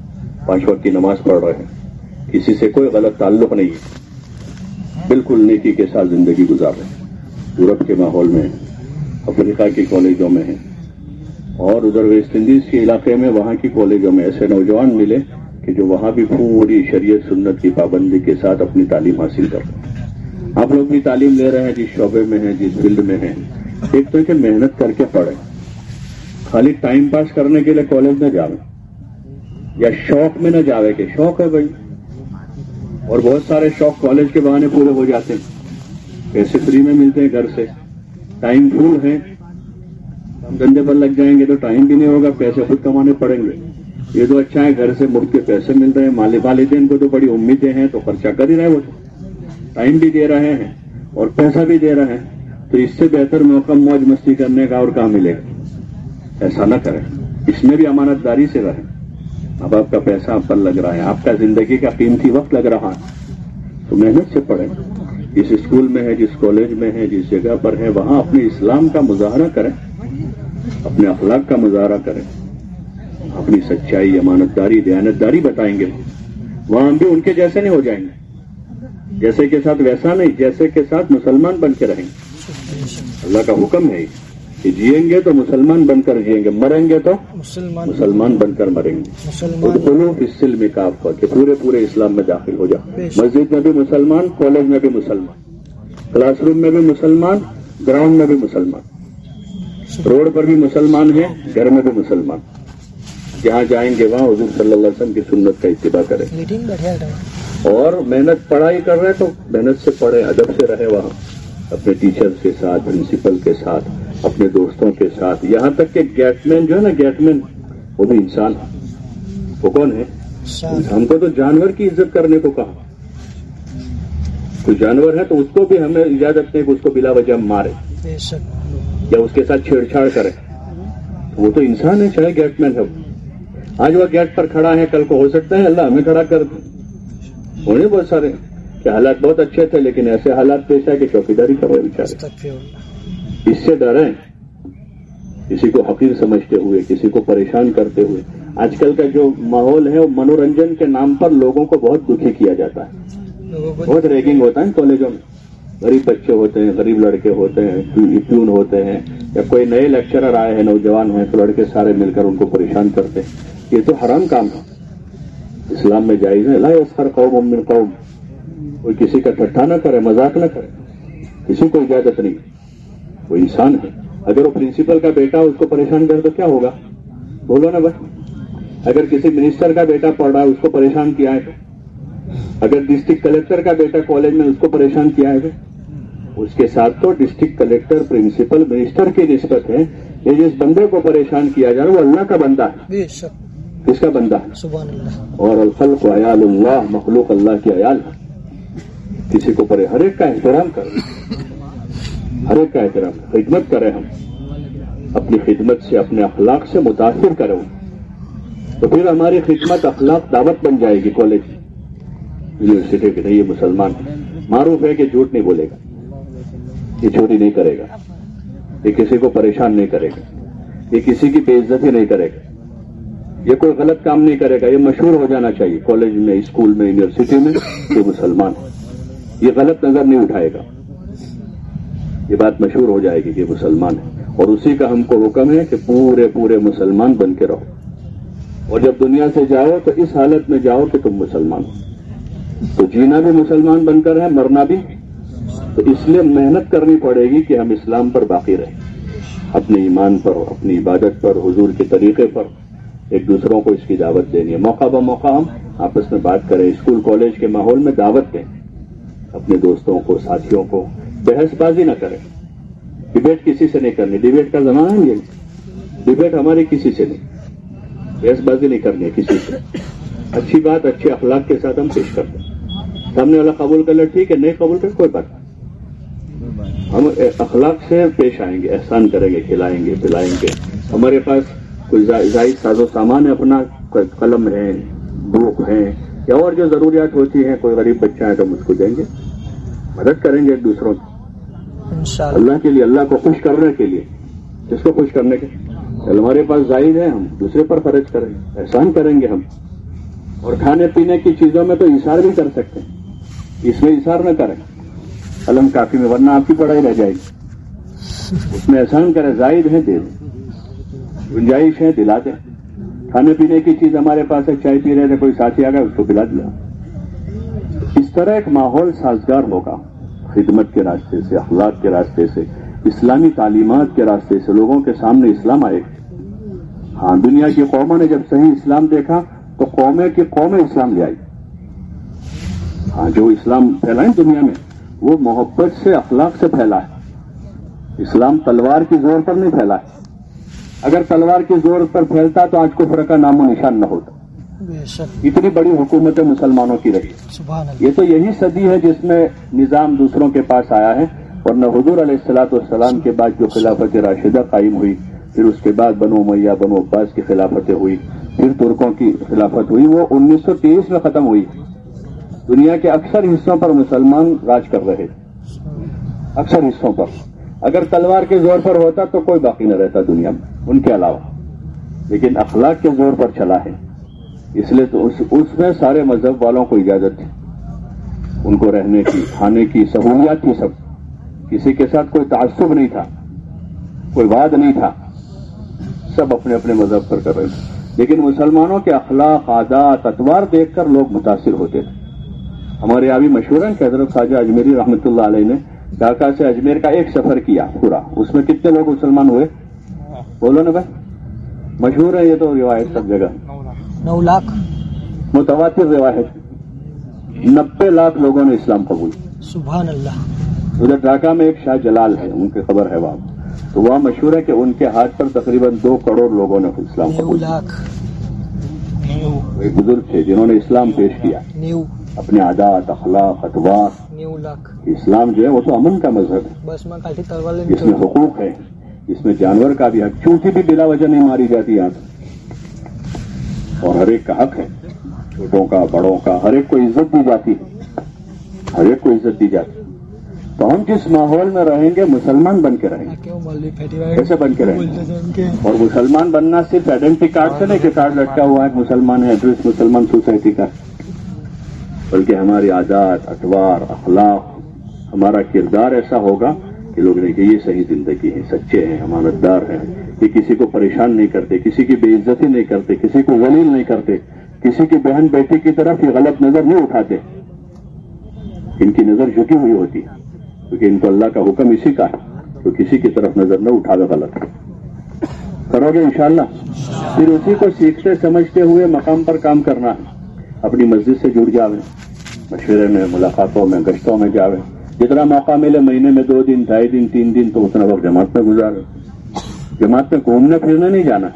پانچ وقت کی نماز پڑھ رہے ہیں۔ کسی سے کوئی غلط تعلق نہیں ہے۔ بالکل نیکی کے ساتھ زندگی گزار رہے ہیں۔ یورپ کے ماحول میں افریقہ کے کالجوں میں ہیں۔ اور ادھر ویسٹ انڈیز کے علاقے میں وہاں کی کالجوں میں ایسے نوجوان ملے کہ جو وہاں بھی پوری شریعت سنت کی پابندی کے ساتھ اپنی تعلیم حاصل کر رہے ہیں۔ آپ لوگ بھی تعلیم لے رہے ہیں، جس شعبے میں ہیں، جس فیلڈ میں ہیں۔ ایک تو کہ محنت کر کے پڑھیں۔ خالی ٹائم پاس کرنے کے لیے کالج نہ جاوے یا شوق میں نہ جاوے کہ شوق ہے بھائی۔ اور بہت سارے شوق کالج کے بہانے پورے ہو جاتے ہیں۔ پیسے فری میں ملتے ہیں گھر سے۔ ٹائم فل ہے۔ ہم دھندے پر لگ جائیں گے تو ٹائم بھی نہیں ہوگا، پیسے خود کمانے پڑیں گے۔ یہ تو اچھا ہے گھر سے مفت کے پیسے مل رہے ہیں۔ مالک والدین کو تو بڑی امیدیں ہیں، تو خرچہ کر ہی رہے وہ تو۔ ٹائم بھی دے رہے ہیں اور پیسہ بھی دے رہے ہیں، تو اس سے بہتر موقع موج مستی کرنے کا اور کہاں ملے گا۔ ایسا نہ کریں۔ اس میں بھی امانت داری سے رہیں۔ اب آپ کا پیسہ آپ پر لگ رہا ہے، آپ کا زندگی کا قیمتی وقت لگ رہا ہے۔ تو محنت سے پڑھیں۔ جس اسکول میں ہے، جس کالج میں ہے، جس جگہ پر ہے، وہاں اپنے اسلام کا مظاہرہ کریں۔ اپنے اخلاق کا مظاہرہ کریں۔ اپنی سچائی امانت داری دیانت داری بتائیں گے۔ وہاں ہم بھی ان کے جیسے نہیں ہو جائیں گے۔ جیسے کے ساتھ ویسا نہیں جیسے کے ساتھ مسلمان بن کے رہیں۔ گے اللہ کا حکم ہے کہ جئیں گے تو مسلمان بن کر جئیں گے مریں گے تو مسلمان مسلمان بن کر مریں گے۔ مسلمان ادخلوا فی السلم کافہ کہ پورے پورے اسلام میں داخل ہو شک۔ مسجد میں بھی مسلمان کالج میں بھی مسلمان۔ کلاس روم میں بھی مسلمان گراؤنڈ میں بھی مسلمان۔ روڈ پر بھی مسلمان ہیں گھر میں بھی مسلمان۔ جہاں جائیں گے وہاں حضور صلی اللہ علیہ وسلم کی سنت کا اتباع کریں۔ اور محنت پڑھائی کر رہے ہیں تو محنت سے پڑھے ادب سے رہے وہاں اپنے ٹیچر کے ساتھ پرنسپل کے ساتھ اپنے دوستوں کے ساتھ۔ یہاں تک کہ گیٹ مین جو ہے نا گیٹ مین وہ بھی انسان وہ کون ہے؟ ہم کو تو جانور کی عزت کرنے کو کہا۔ کوئی جانور ہے تو اس کو بھی ہمیں اجازت نہیں کہ اس کو بلا وجہ ہم مارے یا اس کے ساتھ چھیڑ چھاڑ کرے وہ تو انسان ہے چاہے گیٹ مین ہے۔ آج وہ گیٹ پر کھڑا ہے کل کو ہو سکتا ہے اللہ ہمیں کھڑا کر دے۔ ہونے بہت سارے کہ حالات بہت اچھے تھے لیکن ایسے حالات پیش ہے کہ چوکیداری کر رہے بیچارے اس سے ڈریں کسی کو حقیر سمجھتے ہوئے کسی کو پریشان کرتے ہوئے۔ آج کل کا جو ماحول ہے وہ منورنجن کے نام پر لوگوں کو بہت دکھی کیا جاتا ہے۔ بہت ریگنگ ہوتا ہے کالجوں میں۔ غریب بچے ہوتے ہیں غریب لڑکے ہوتے ہیں پیون ہوتے ہیں۔ یا کوئی نئے لیکچرر آئے ہیں نوجوان ہیں تو لڑکے سارے مل کر ان کو پریشان کرتے ہیں۔ یہ تو حرام کام ہے۔ اسلام میں جائز ہے لا اسخر قوم من قوم۔ کوئی کسی کا ٹھٹھا نہ کرے، مذاق نہ کرے۔ کسی کو اجازت نہیں۔ وہ انسان ہے۔ اگر وہ پرنسپل کا بیٹا اس کو پریشان کرے تو کیا ہوگا؟ بولو نا بھائی۔ اگر کسی منسٹر کا بیٹا پڑھ رہا ہے، اس کو پریشان کیا ہے؟ تو اگر ڈسٹرکٹ کلیکٹر کا بیٹا کالج میں اس کو پریشان کیا ہے؟ اس کے ساتھ تو ڈسٹرکٹ کلیکٹر پرنسپل، منسٹر کی نسبت ہے یہ جس بندے کو پریشان کیا جا رہا ہے، وہ اللہ کا بندہ ہے۔ کس کا بندہ؟ ہے سبحان اللہ۔ اور الخلق عیال اللہ مخلوق اللہ کی عیال۔ ہے کسی کو پرے ہر ایک کا احترام کرے۔ ہر ایک کا احترام خدمت کرے ہم۔ اپنی خدمت سے اپنے اخلاق سے متاثر ہم۔ تو پھر ہماری خدمت اخلاق دعوت بن جائے گی کالج یونیورسٹی کی نہیں یہ مسلمان۔ معروف ہے کہ جھوٹ نہیں بولے گا۔ یہ چوری نہیں کرے گا۔ یہ کسی کو پریشان نہیں کرے گا۔ یہ کسی کی بے عزتی نہیں کرے گا۔ یہ کوئی غلط کام نہیں کرے گا، یہ مشہور ہو جانا چاہیے، کالج میں، اسکول میں، یونیورسٹی میں یہ مسلمان ہے یہ غلط نظر نہیں اٹھائے گا۔ یہ بات مشہور ہو جائے گی کہ مسلمان ہے۔ اور اسی کا ہم کو حکم ہے کہ پورے پورے مسلمان بن کے رہو۔ اور جب دنیا سے جاؤ تو اس حالت میں جاؤ کہ تم مسلمان ہو۔ تو جینا بھی مسلمان بن کر ہے، مرنا بھی۔ تو اس لیے محنت کرنی پڑے گی کہ ہم اسلام پر باقی رہیں۔ اپنے ایمان پر اپنی عبادت پر، حضور کے طریقے پر۔ ایک دوسروں کو اس کی دعوت دینی ہے۔ موقع ب موقع ہم آپس میں بات کریں۔ اسکول، کالج کے ماحول میں دعوت دیں۔ اپنے دوستوں کو، ساتھیوں کو بحث بازی نہ کریں۔ ڈبیٹ کسی سے نہیں کرنی۔ ڈبیٹ کا زمانہ ہے یہ۔ ڈبیٹ ہماری کسی سے نہیں۔ بحث بازی نہیں کرنی ہے کسی سے۔ اچھی بات، اچھے اخلاق کے ساتھ ہم پیش کرتے ہیں۔ سامنے والا قبول کر لے، ٹھیک ہے۔ نہیں قبول کر، کوئی بات نہیں۔ ہم اخلاق سے پیش آئیں گے، احسان کریں گے، کھلائیں گے، پلائیں گے۔ ہمارے پاس کوئی زائد ساز و سامان ہے اپنا قلم ہے بک ہے یا اور جو ضروریات ہوتی ہیں کوئی غریب بچہ ہے تو اس کو دیں گے۔ مدد کریں گے دوسروں کی۔ اللہ کے لیے اللہ کو خوش کرنے کے لیے۔ جس کو خوش کرنے کے چل ہمارے پاس زائد ہے ہم دوسرے پر خرچ کریں گے احسان کریں گے ہم۔ اور کھانے پینے کی چیزوں میں تو اشار بھی کر سکتے ہیں۔ اس میں اشار نہ کریں۔ قلم کافی میں ورنہ آپ کی پڑھائی رہ جائے گی۔ اس میں احسان کریں زائد ہے دے دیں۔ گنجائش ہے، دلا دیں۔ کھانے پینے کی چیز ہمارے پاس ہے، چائے پی رہے تھے کوئی ساتھی آ گیا، اس کو پلا دیا۔ اس طرح ایک ماحول سازگار ہوگا۔ خدمت کے راستے سے، اخلاق کے راستے سے، اسلامی تعلیمات کے راستے سے، لوگوں کے سامنے اسلام آئے۔ ہاں دنیا کی قوموں نے جب صحیح اسلام دیکھا، تو قومیں کی قومیں اسلام لے آئی۔ ہاں جو اسلام پھیلائیں دنیا میں، وہ محبت سے، اخلاق سے پھیلا ہے۔ اسلام تلوار کی زور پر نہیں پھیلا ہے۔ اگر تلوار کے زور پر پھیلتا تو آج کو فرقہ نام و نشان نہ ہوتا۔ بے شک۔ اتنی بڑی حکومت مسلمانوں کی رہی۔ سبحان اللہ۔ یہ تو یہی صدی ہے جس میں نظام دوسروں کے پاس آیا ہے ورنہ حضور علیہ السلاۃ والسلام کے بعد جو خلافت راشدہ قائم ہوئی پھر اس کے بعد بنو میاں بنو عباس کی خلافتیں ہوئی پھر ترکوں کی خلافت ہوئی وہ انیس سو تیئیس میں ختم ہوئی۔ دنیا کے اکثر حصوں پر مسلمان راج کر رہے۔ اکثر حصوں پر۔ اگر تلوار کے زور پر ہوتا تو کوئی باقی نہ رہتا دنیا میں، ان کے علاوہ۔ لیکن اخلاق کے زور پر چلا ہے۔ اس لیے تو اس اس میں سارے مذہب والوں کو اجازت تھی ان کو رہنے کی، کھانے کی، سہولیات تھی سب۔ کسی کے ساتھ کوئی تعصب نہیں تھا، کوئی واد نہیں تھا۔ سب اپنے اپنے مذہب پر کر رہے تھے۔ لیکن مسلمانوں کے اخلاق، عادات اتوار دیکھ کر لوگ متاثر ہوتے تھے۔ ہمارے یہاں بھی مشہور ہیں کہ حضرت خواجہ اجمیری رحمۃ اللہ علیہ نے ڈھاکہ سے اجمیر کا ایک سفر کیا پورا۔ اس میں کتنے لوگ مسلمان ہوئے؟ بولو نا بھائی۔ مشہور ہے یہ تو روایت سب جگہ۔ نو لاکھ۔ متواتر روایت۔ نبے لاکھ لوگوں نے اسلام قبول۔ سبحان اللہ ادھر ڈھاکہ میں ایک شاہ جلال ہے ان کی خبر ہے وہاں۔ تو وہاں مشہور ہے کہ ان کے ہاتھ پر تقریباً دو کروڑ لوگوں نے اسلام قبول۔ لاکھ۔ ایک بزرگ تھے جنہوں نے اسلام پیش کیا۔ نیو۔ اپنے عادات اخلاق لاکھ اسلام جو ہے وہ تو امن کا مذہب ہے۔ اس میں حقوق ہے اس میں جانور کا بھی حق چونٹی بھی بلا وجہ نہیں ماری جاتی یہاں اور ہر ایک کا حق ہے۔ چھوٹوں کا بڑوں کا ہر ایک کو عزت دی جاتی ہے۔ ہر ایک کو عزت دی جاتی ہے۔ تو ہم جس ماحول میں رہیں گے مسلمان بن کے رہیں گے۔ کیسے بن کے رہیں گے۔ اور مسلمان بننا صرف آئیڈینٹی کارڈ سے نہیں کہ کارڈ لٹکا ہوا ہے مسلمان ہے ایڈریس مسلمان سوسائٹی کا بلکہ ہماری عادات اٹوار اخلاق، ہمارا کردار ایسا ہوگا کہ لوگ نہیں کہ یہ صحیح زندگی ہے، سچے ہیں امانت دار ہیں، یہ کسی کو پریشان نہیں کرتے، کسی کی بے عزتی نہیں کرتے، کسی کو ذلیل نہیں کرتے، کسی کی بہن بیٹی کی طرف یہ غلط نظر نہیں اٹھاتے۔ ان کی نظر جھکی ہوئی ہوتی ہے، کیونکہ ان کو اللہ کا حکم اسی کا ہے تو کسی کی طرف نظر نہ اٹھاوے غلط۔ کرو گے انشاءاللہ۔ پھر اسی کو سیکھتے، سمجھتے ہوئے مقام پر کام کرنا۔ ہے اپنی مسجد سے جڑ جاوے مشورے میں، ملاقاتوں میں، گشتوں میں جاوے جتنا موقع ملے، مہینے میں دو دن، ڈھائی دن، تین دن، تو اتنا وقت جماعت میں گزارے جماعت میں گھومنے پھرنے نہیں جانا۔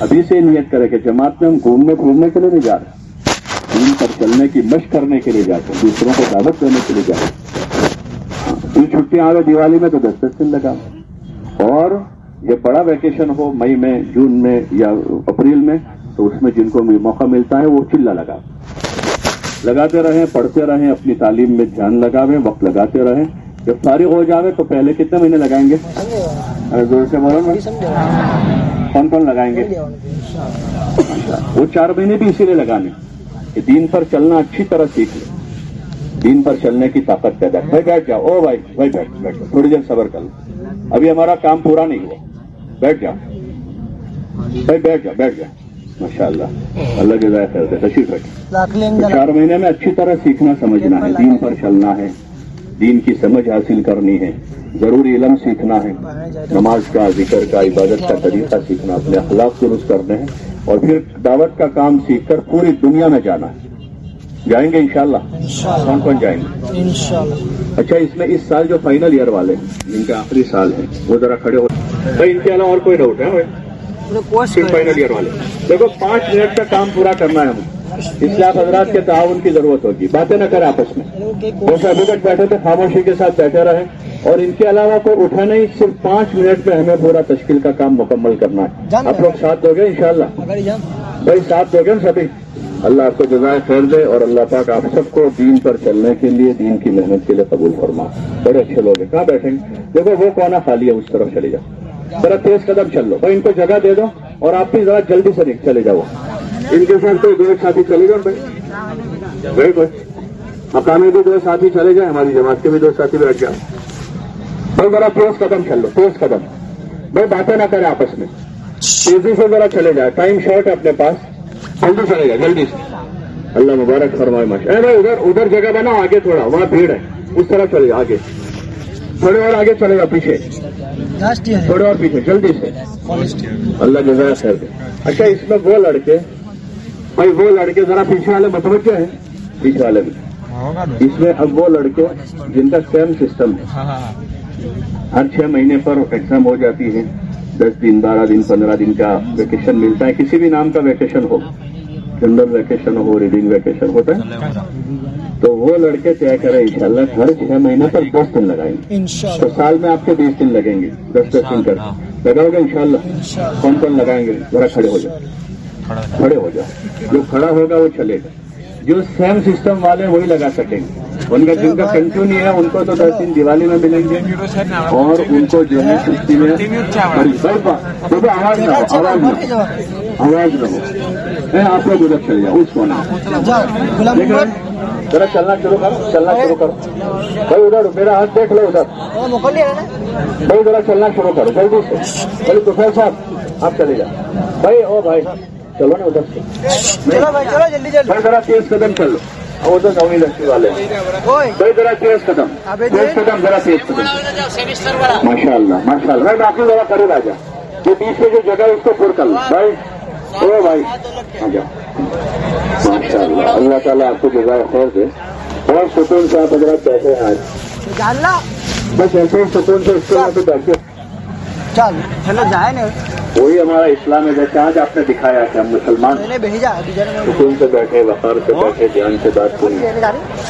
ابھی سے نیت کرے کہ جماعت میں ہم گھومنے پھرنے کے لیے نہیں جا رہے۔ دین پر چلنے کی، مشق کرنے کے لیے جاتے ہیں۔ دوسروں کو دعوت دینے کے لیے جا رہے ہیں۔ ہاں، یہ چھٹیاں آ دیوالی میں تو دس دس دن لگا۔ اور یہ بڑا ویکیشن ہو، مئی میں، جون میں یا اپریل میں۔ تو اس میں جن کو موقع ملتا ہے وہ چلا لگا۔ لگاتے رہیں پڑھتے رہیں اپنی تعلیم میں دھیان لگاویں وقت لگاتے رہیں۔ جب فارغ ہو جاوے تو پہلے کتنے مہینے لگائیں گے؟ زور سے بولو نا کون کون لگائیں گے؟ وہ چار مہینے بھی اسی لیے لگانے۔ کہ دین پر چلنا اچھی طرح سیکھ لے دین پر چلنے کی طاقت پیدا بھائی بیٹھ جاؤ او بھائی بھائی بیٹھ بیٹھ جاؤ تھوڑی دیر صبر کر لو۔ ابھی ہمارا کام پورا نہیں ہوا۔ بیٹھ جاؤ۔ بھائی بیٹھ جاؤ بیٹھ جاؤ۔ ماشاء اللہ اللہ کے ذائقہ تشریف رکھیں. چار مہینے میں اچھی طرح سیکھنا سمجھنا ہے. دین پر چلنا ہے. دین کی سمجھ حاصل کرنی ہے. ضروری علم سیکھنا ہے. نماز کا ذکر کا عبادت کا طریقہ سیکھنا اپنے اخلاق درست کرنے ہیں اور پھر دعوت کا کام سیکھ کر پوری دنیا میں جانا ہے. جائیں گے انشاءاللہ؟ کون کون جائیں گے؟ اچھا اس میں اس سال جو فائنل ایئر والے ہیں جن کے آخری سال ہے وہ ذرا کھڑے ہو۔ ان کے علاوہ اور کوئی ڈاؤٹ ہے؟ فائنل ایئر والے۔ دیکھو پانچ منٹ کا کام پورا کرنا ہے ہمیں۔ اس لیے آپ حضرات کے تعاون کی ضرورت ہوگی۔ باتیں نہ کریں آپس میں۔ وہ ابھی تک بیٹھے تھے خاموشی کے ساتھ بیٹھے رہے۔ اور ان کے علاوہ کوئی اٹھا نہیں صرف پانچ منٹ میں ہمیں پورا تشکیل کا کام مکمل کرنا ہے۔ آپ لوگ ساتھ دو گے ان شاء اللہ بھائی ساتھ دو گے سبھی۔ اللہ آپ کو جزائے خیر دے اور اللہ پاک آپ سب کو دین پر چلنے کے لیے دین کی محنت کے لیے قبول فرما۔ بڑے اچھے لوگ ہیں۔ کہاں بیٹھیں گے؟ دیکھو وہ کونا خالی ہے اس طرف چلے جاؤ۔ ذرا تیز قدم چل لو بھائی، ان کو جگہ دے دو اور آپ بھی ذرا جلدی سے چلے جاؤ۔ ان کے ساتھ کوئی دو ساتھی چلے جاؤ بھائی۔ بھائی کوئی مقامی بھی دو ساتھی چلے جائیں، ہماری جماعت کے بھی دو ساتھی بیٹھ جائیں۔ بھائی، ذرا تیز قدم چل لو تیز قدم۔ بھائی، باتیں نہ کریں آپس میں۔ تیزی سے ذرا چلے جائیں۔ ٹائم شارٹ ہے اپنے پاس۔ جلدی چلے جائے جلدی سے۔ اللہ مبارک فرمائے، ماشاء ارے ادھر ادھر جگہ بناؤ، آگے تھوڑا، وہاں بھیڑ ہے۔ اس طرح چلے آگے۔ تھوڑے اور آگے چلے گا پیچھے۔ تھوڑے اور پیچھے جلدی سے۔ اللہ جزا خیر دے۔ اچھا اس میں وہ لڑکے بھائی وہ لڑکے ذرا پیچھے والے متوجہ ہیں۔ پیچھے والے بھی۔ اس میں اب وہ لڑکے جن کا سیم سسٹم ہے۔ ہر چھ مہینے پر ایگزام ہو جاتی ہے دس دن بارہ دن پندرہ دن کا ویکیشن ملتا ہے کسی بھی نام کا ویکیشن ہو۔ جنرل ویکیشن ہو ریڈنگ ویکیشن ہوتا ہے۔ تو وہ لڑکے طے کریں ان شاء اللہ ہر چھ مہینے پر دس دن لگائیں۔ گے تو سال میں آپ کے بیس دن لگیں گے۔ دس دس دن کر۔ لگاؤ گے ان شاء اللہ کون کون لگائیں گے؟ ذرا کھڑے ہو جاؤ۔ کھڑے ہو جاؤ۔ جو کھڑا ہوگا وہ چلے گا۔ جو سیم سسٹم والے وہی لگا سکیں گے۔ ان کا جن کا کنٹیو نہیں ہے ان کو تو دس دن دیوالی میں ملیں گے۔ اور ان کو جو ہے سستی میں آواز نہ ہو آواز نہ ہو۔ آواز نہ ہو۔ میں آپ کو گزر چل گیا اس کو ذرا چلنا شروع کرو، چلنا شروع کرو۔ بھائی ادھر، میرا ہاتھ دیکھ لو ادھر۔ بھائی ذرا چلنا شروع کرو، جلدی سے۔ بھائی تو خیر صاحب، آپ چلے جاؤ۔ بھائی، او بھائی، چلو نا ادھر سے۔ بھائی ذرا تیز قدم چل لو۔ وہ تو نو والے۔ بھائی ذرا تیز قدم تیز قدم، ذرا تیز قدم۔ ماشاء اللہ ماشاء اللہ میں باقی ذرا کرے راجا۔ یہ بیچ میں جو جگہ ہے، اس کو پور کر لو۔ بھائی او بھائی۔ ماشاء اللہ اللہ تعالیٰ آپ کو جزائے خیر سے اور سکون سے آپ حضرات بیٹھے ہیں آج۔ بس ایسے سکون سے اس کے یہاں بیٹھے۔ چل چلو جائے نا وہی ہمارا اسلام ہے جیسے آج آپ نے دکھایا کہ ہم مسلمان سکون سے بیٹھے وقار سے بیٹھے دھیان سے بات کریں۔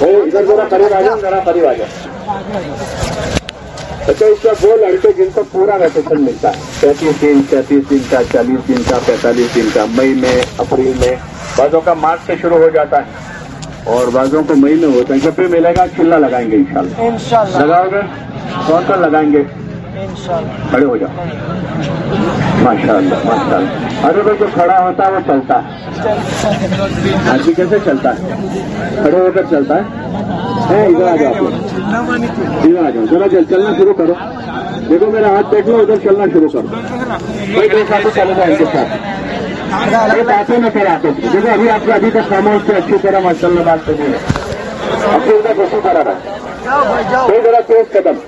ادھر ذرا قریب آ جاؤ ذرا قریب آ جاؤ۔ اچھا اس کا وہ لڑکے جن کو پورا ویکیشن ملتا ہے پینتیس دن چینتیس دن کا چالیس دن کا پینتالیس دن کا مئی میں اپریل میں بعضوں کا مارچ سے شروع ہو جاتا ہے۔ اور بعضوں کو مئی میں ہوتا ہے جب بھی ملے گا چلنا لگائیں گے انشاءاللہ۔ لگاؤ گے؟ کون کا لگائیں گے؟ کھڑے ہو جاؤ۔ ماشاء اللہ ماشاء اللہ ارے بھائی جو کھڑا ہوتا ہے وہ چلتا ہے۔ آدمی کیسے چلتا ہے۔ کھڑے ہو کر چلتا ہے۔ ہاں، ادھر آ جاؤ ادھر آ جاؤ۔ ذرا چلنا شروع کرو۔ دیکھو میرا ہاتھ دیکھ لو ادھر چلنا شروع کرو۔ کوئی دو ساتھی چلے گا ان کے ساتھ۔ ایک آتے نہ پھر آتے دیکھو ابھی آپ کو ابھی تک خاموش سے اچھی طرح ماشاء اللہ بات کر رہی ہے اب ادھر دوسری طرح رہا کوئی ذرا تیز قدم۔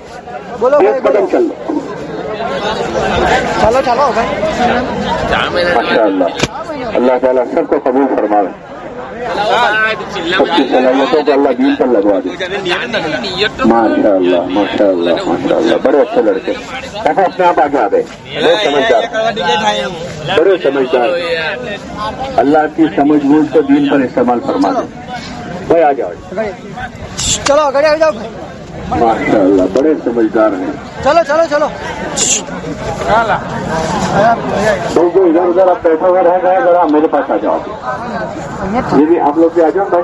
ماشاء اللہ اللہ تعالیٰ سب کو قبول فرما سب کو اللہ دین پر لگوا دے ماشاء اللہ ماشاء اللہ ماشاء اللہ بڑے اچھے لڑکے ایسا اپنے آپ آگے آ گئے بڑے سمجھدار بڑے سمجھدار اللہ کی سمجھ بوجھ کو دین پر استعمال فرما دے بھائی آ جاؤ چلو گڑیا جاؤ ماشاء اللہ بڑے سمجھدار ہیں۔ چلو چلو چلو۔ بالکل ادھر ادھر آپ پیسہ ہوا رہ گیا ذرا میرے پاس آ جاؤ۔ یہ بھی آپ لوگ بھی آ جاؤ بھائی۔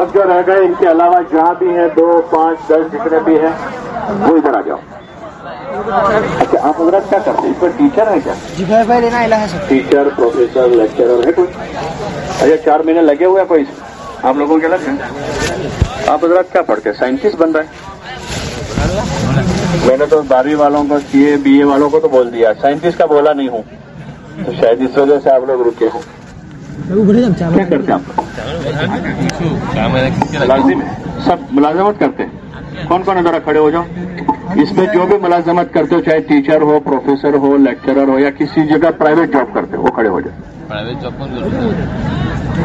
اب جو رہ گئے ان کے علاوہ جہاں بھی ہیں دو پانچ دس جتنے بھی ہیں وہ ادھر آ جاؤ۔ اچھا آپ حضرت کیا کرتے ہیں؟ اس پر ٹیچر ہیں کیا؟ جی، ہے ٹیچر پروفیسر لیکچرر ہے کوئی؟ اچھا چار مہینے لگے ہوئے کوئی؟ آپ لوگوں کے لگ ہیں؟ آپ حضرات کیا پڑھتے سائنٹسٹ بن رہے میں نے تو بارہویں والوں کو سی اے بی اے والوں کو تو بول دیا۔ سائنٹسٹ کا بولا نہیں ہوں۔ تو شاید اس وجہ سے آپ لوگ رکے ہوں۔ کیا کرتے آپ؟ ملازم؟ سب ملازمت کرتے کون کون ادھر کھڑے ہو جاؤ۔ اس میں جو بھی ملازمت کرتے ہو چاہے ٹیچر ہو پروفیسر ہو لیکچرر ہو یا کسی جگہ پرائیویٹ جاب کرتے ہو وہ کھڑے ہو جاؤ۔ پرائیویٹ جاب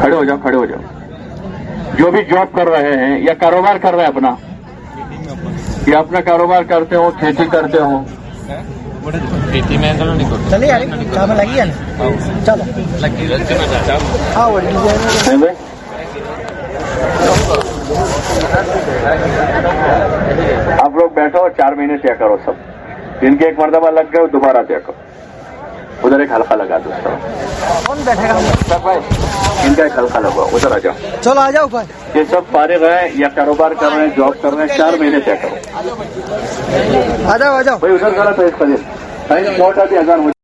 کھڑے ہو جاؤ کھڑے ہو جاؤ۔ جو بھی جاب کر رہے ہیں یا کاروبار کر رہے ہیں اپنا یا اپنا کاروبار کرتے ہو کھیتی کرتے ہو آپ لوگ بیٹھو چار مہینے سے کرو سب۔ جن کے ایک مرتبہ لگ گئے دوبارہ کرو۔ ادھر ایک حلقہ لگا دو۔ ان کا ایک حلقہ لگا ادھر آ جاؤ۔ چلو آ جاؤ یہ سب فارغ ہیں یا کاروبار کر رہے ہیں جاب کر رہے ہیں چار مہینے طے کرو۔ آ جاؤ آ جاؤ۔ بھائی ادھر کرا ہے اس کا موٹا بھی ہزار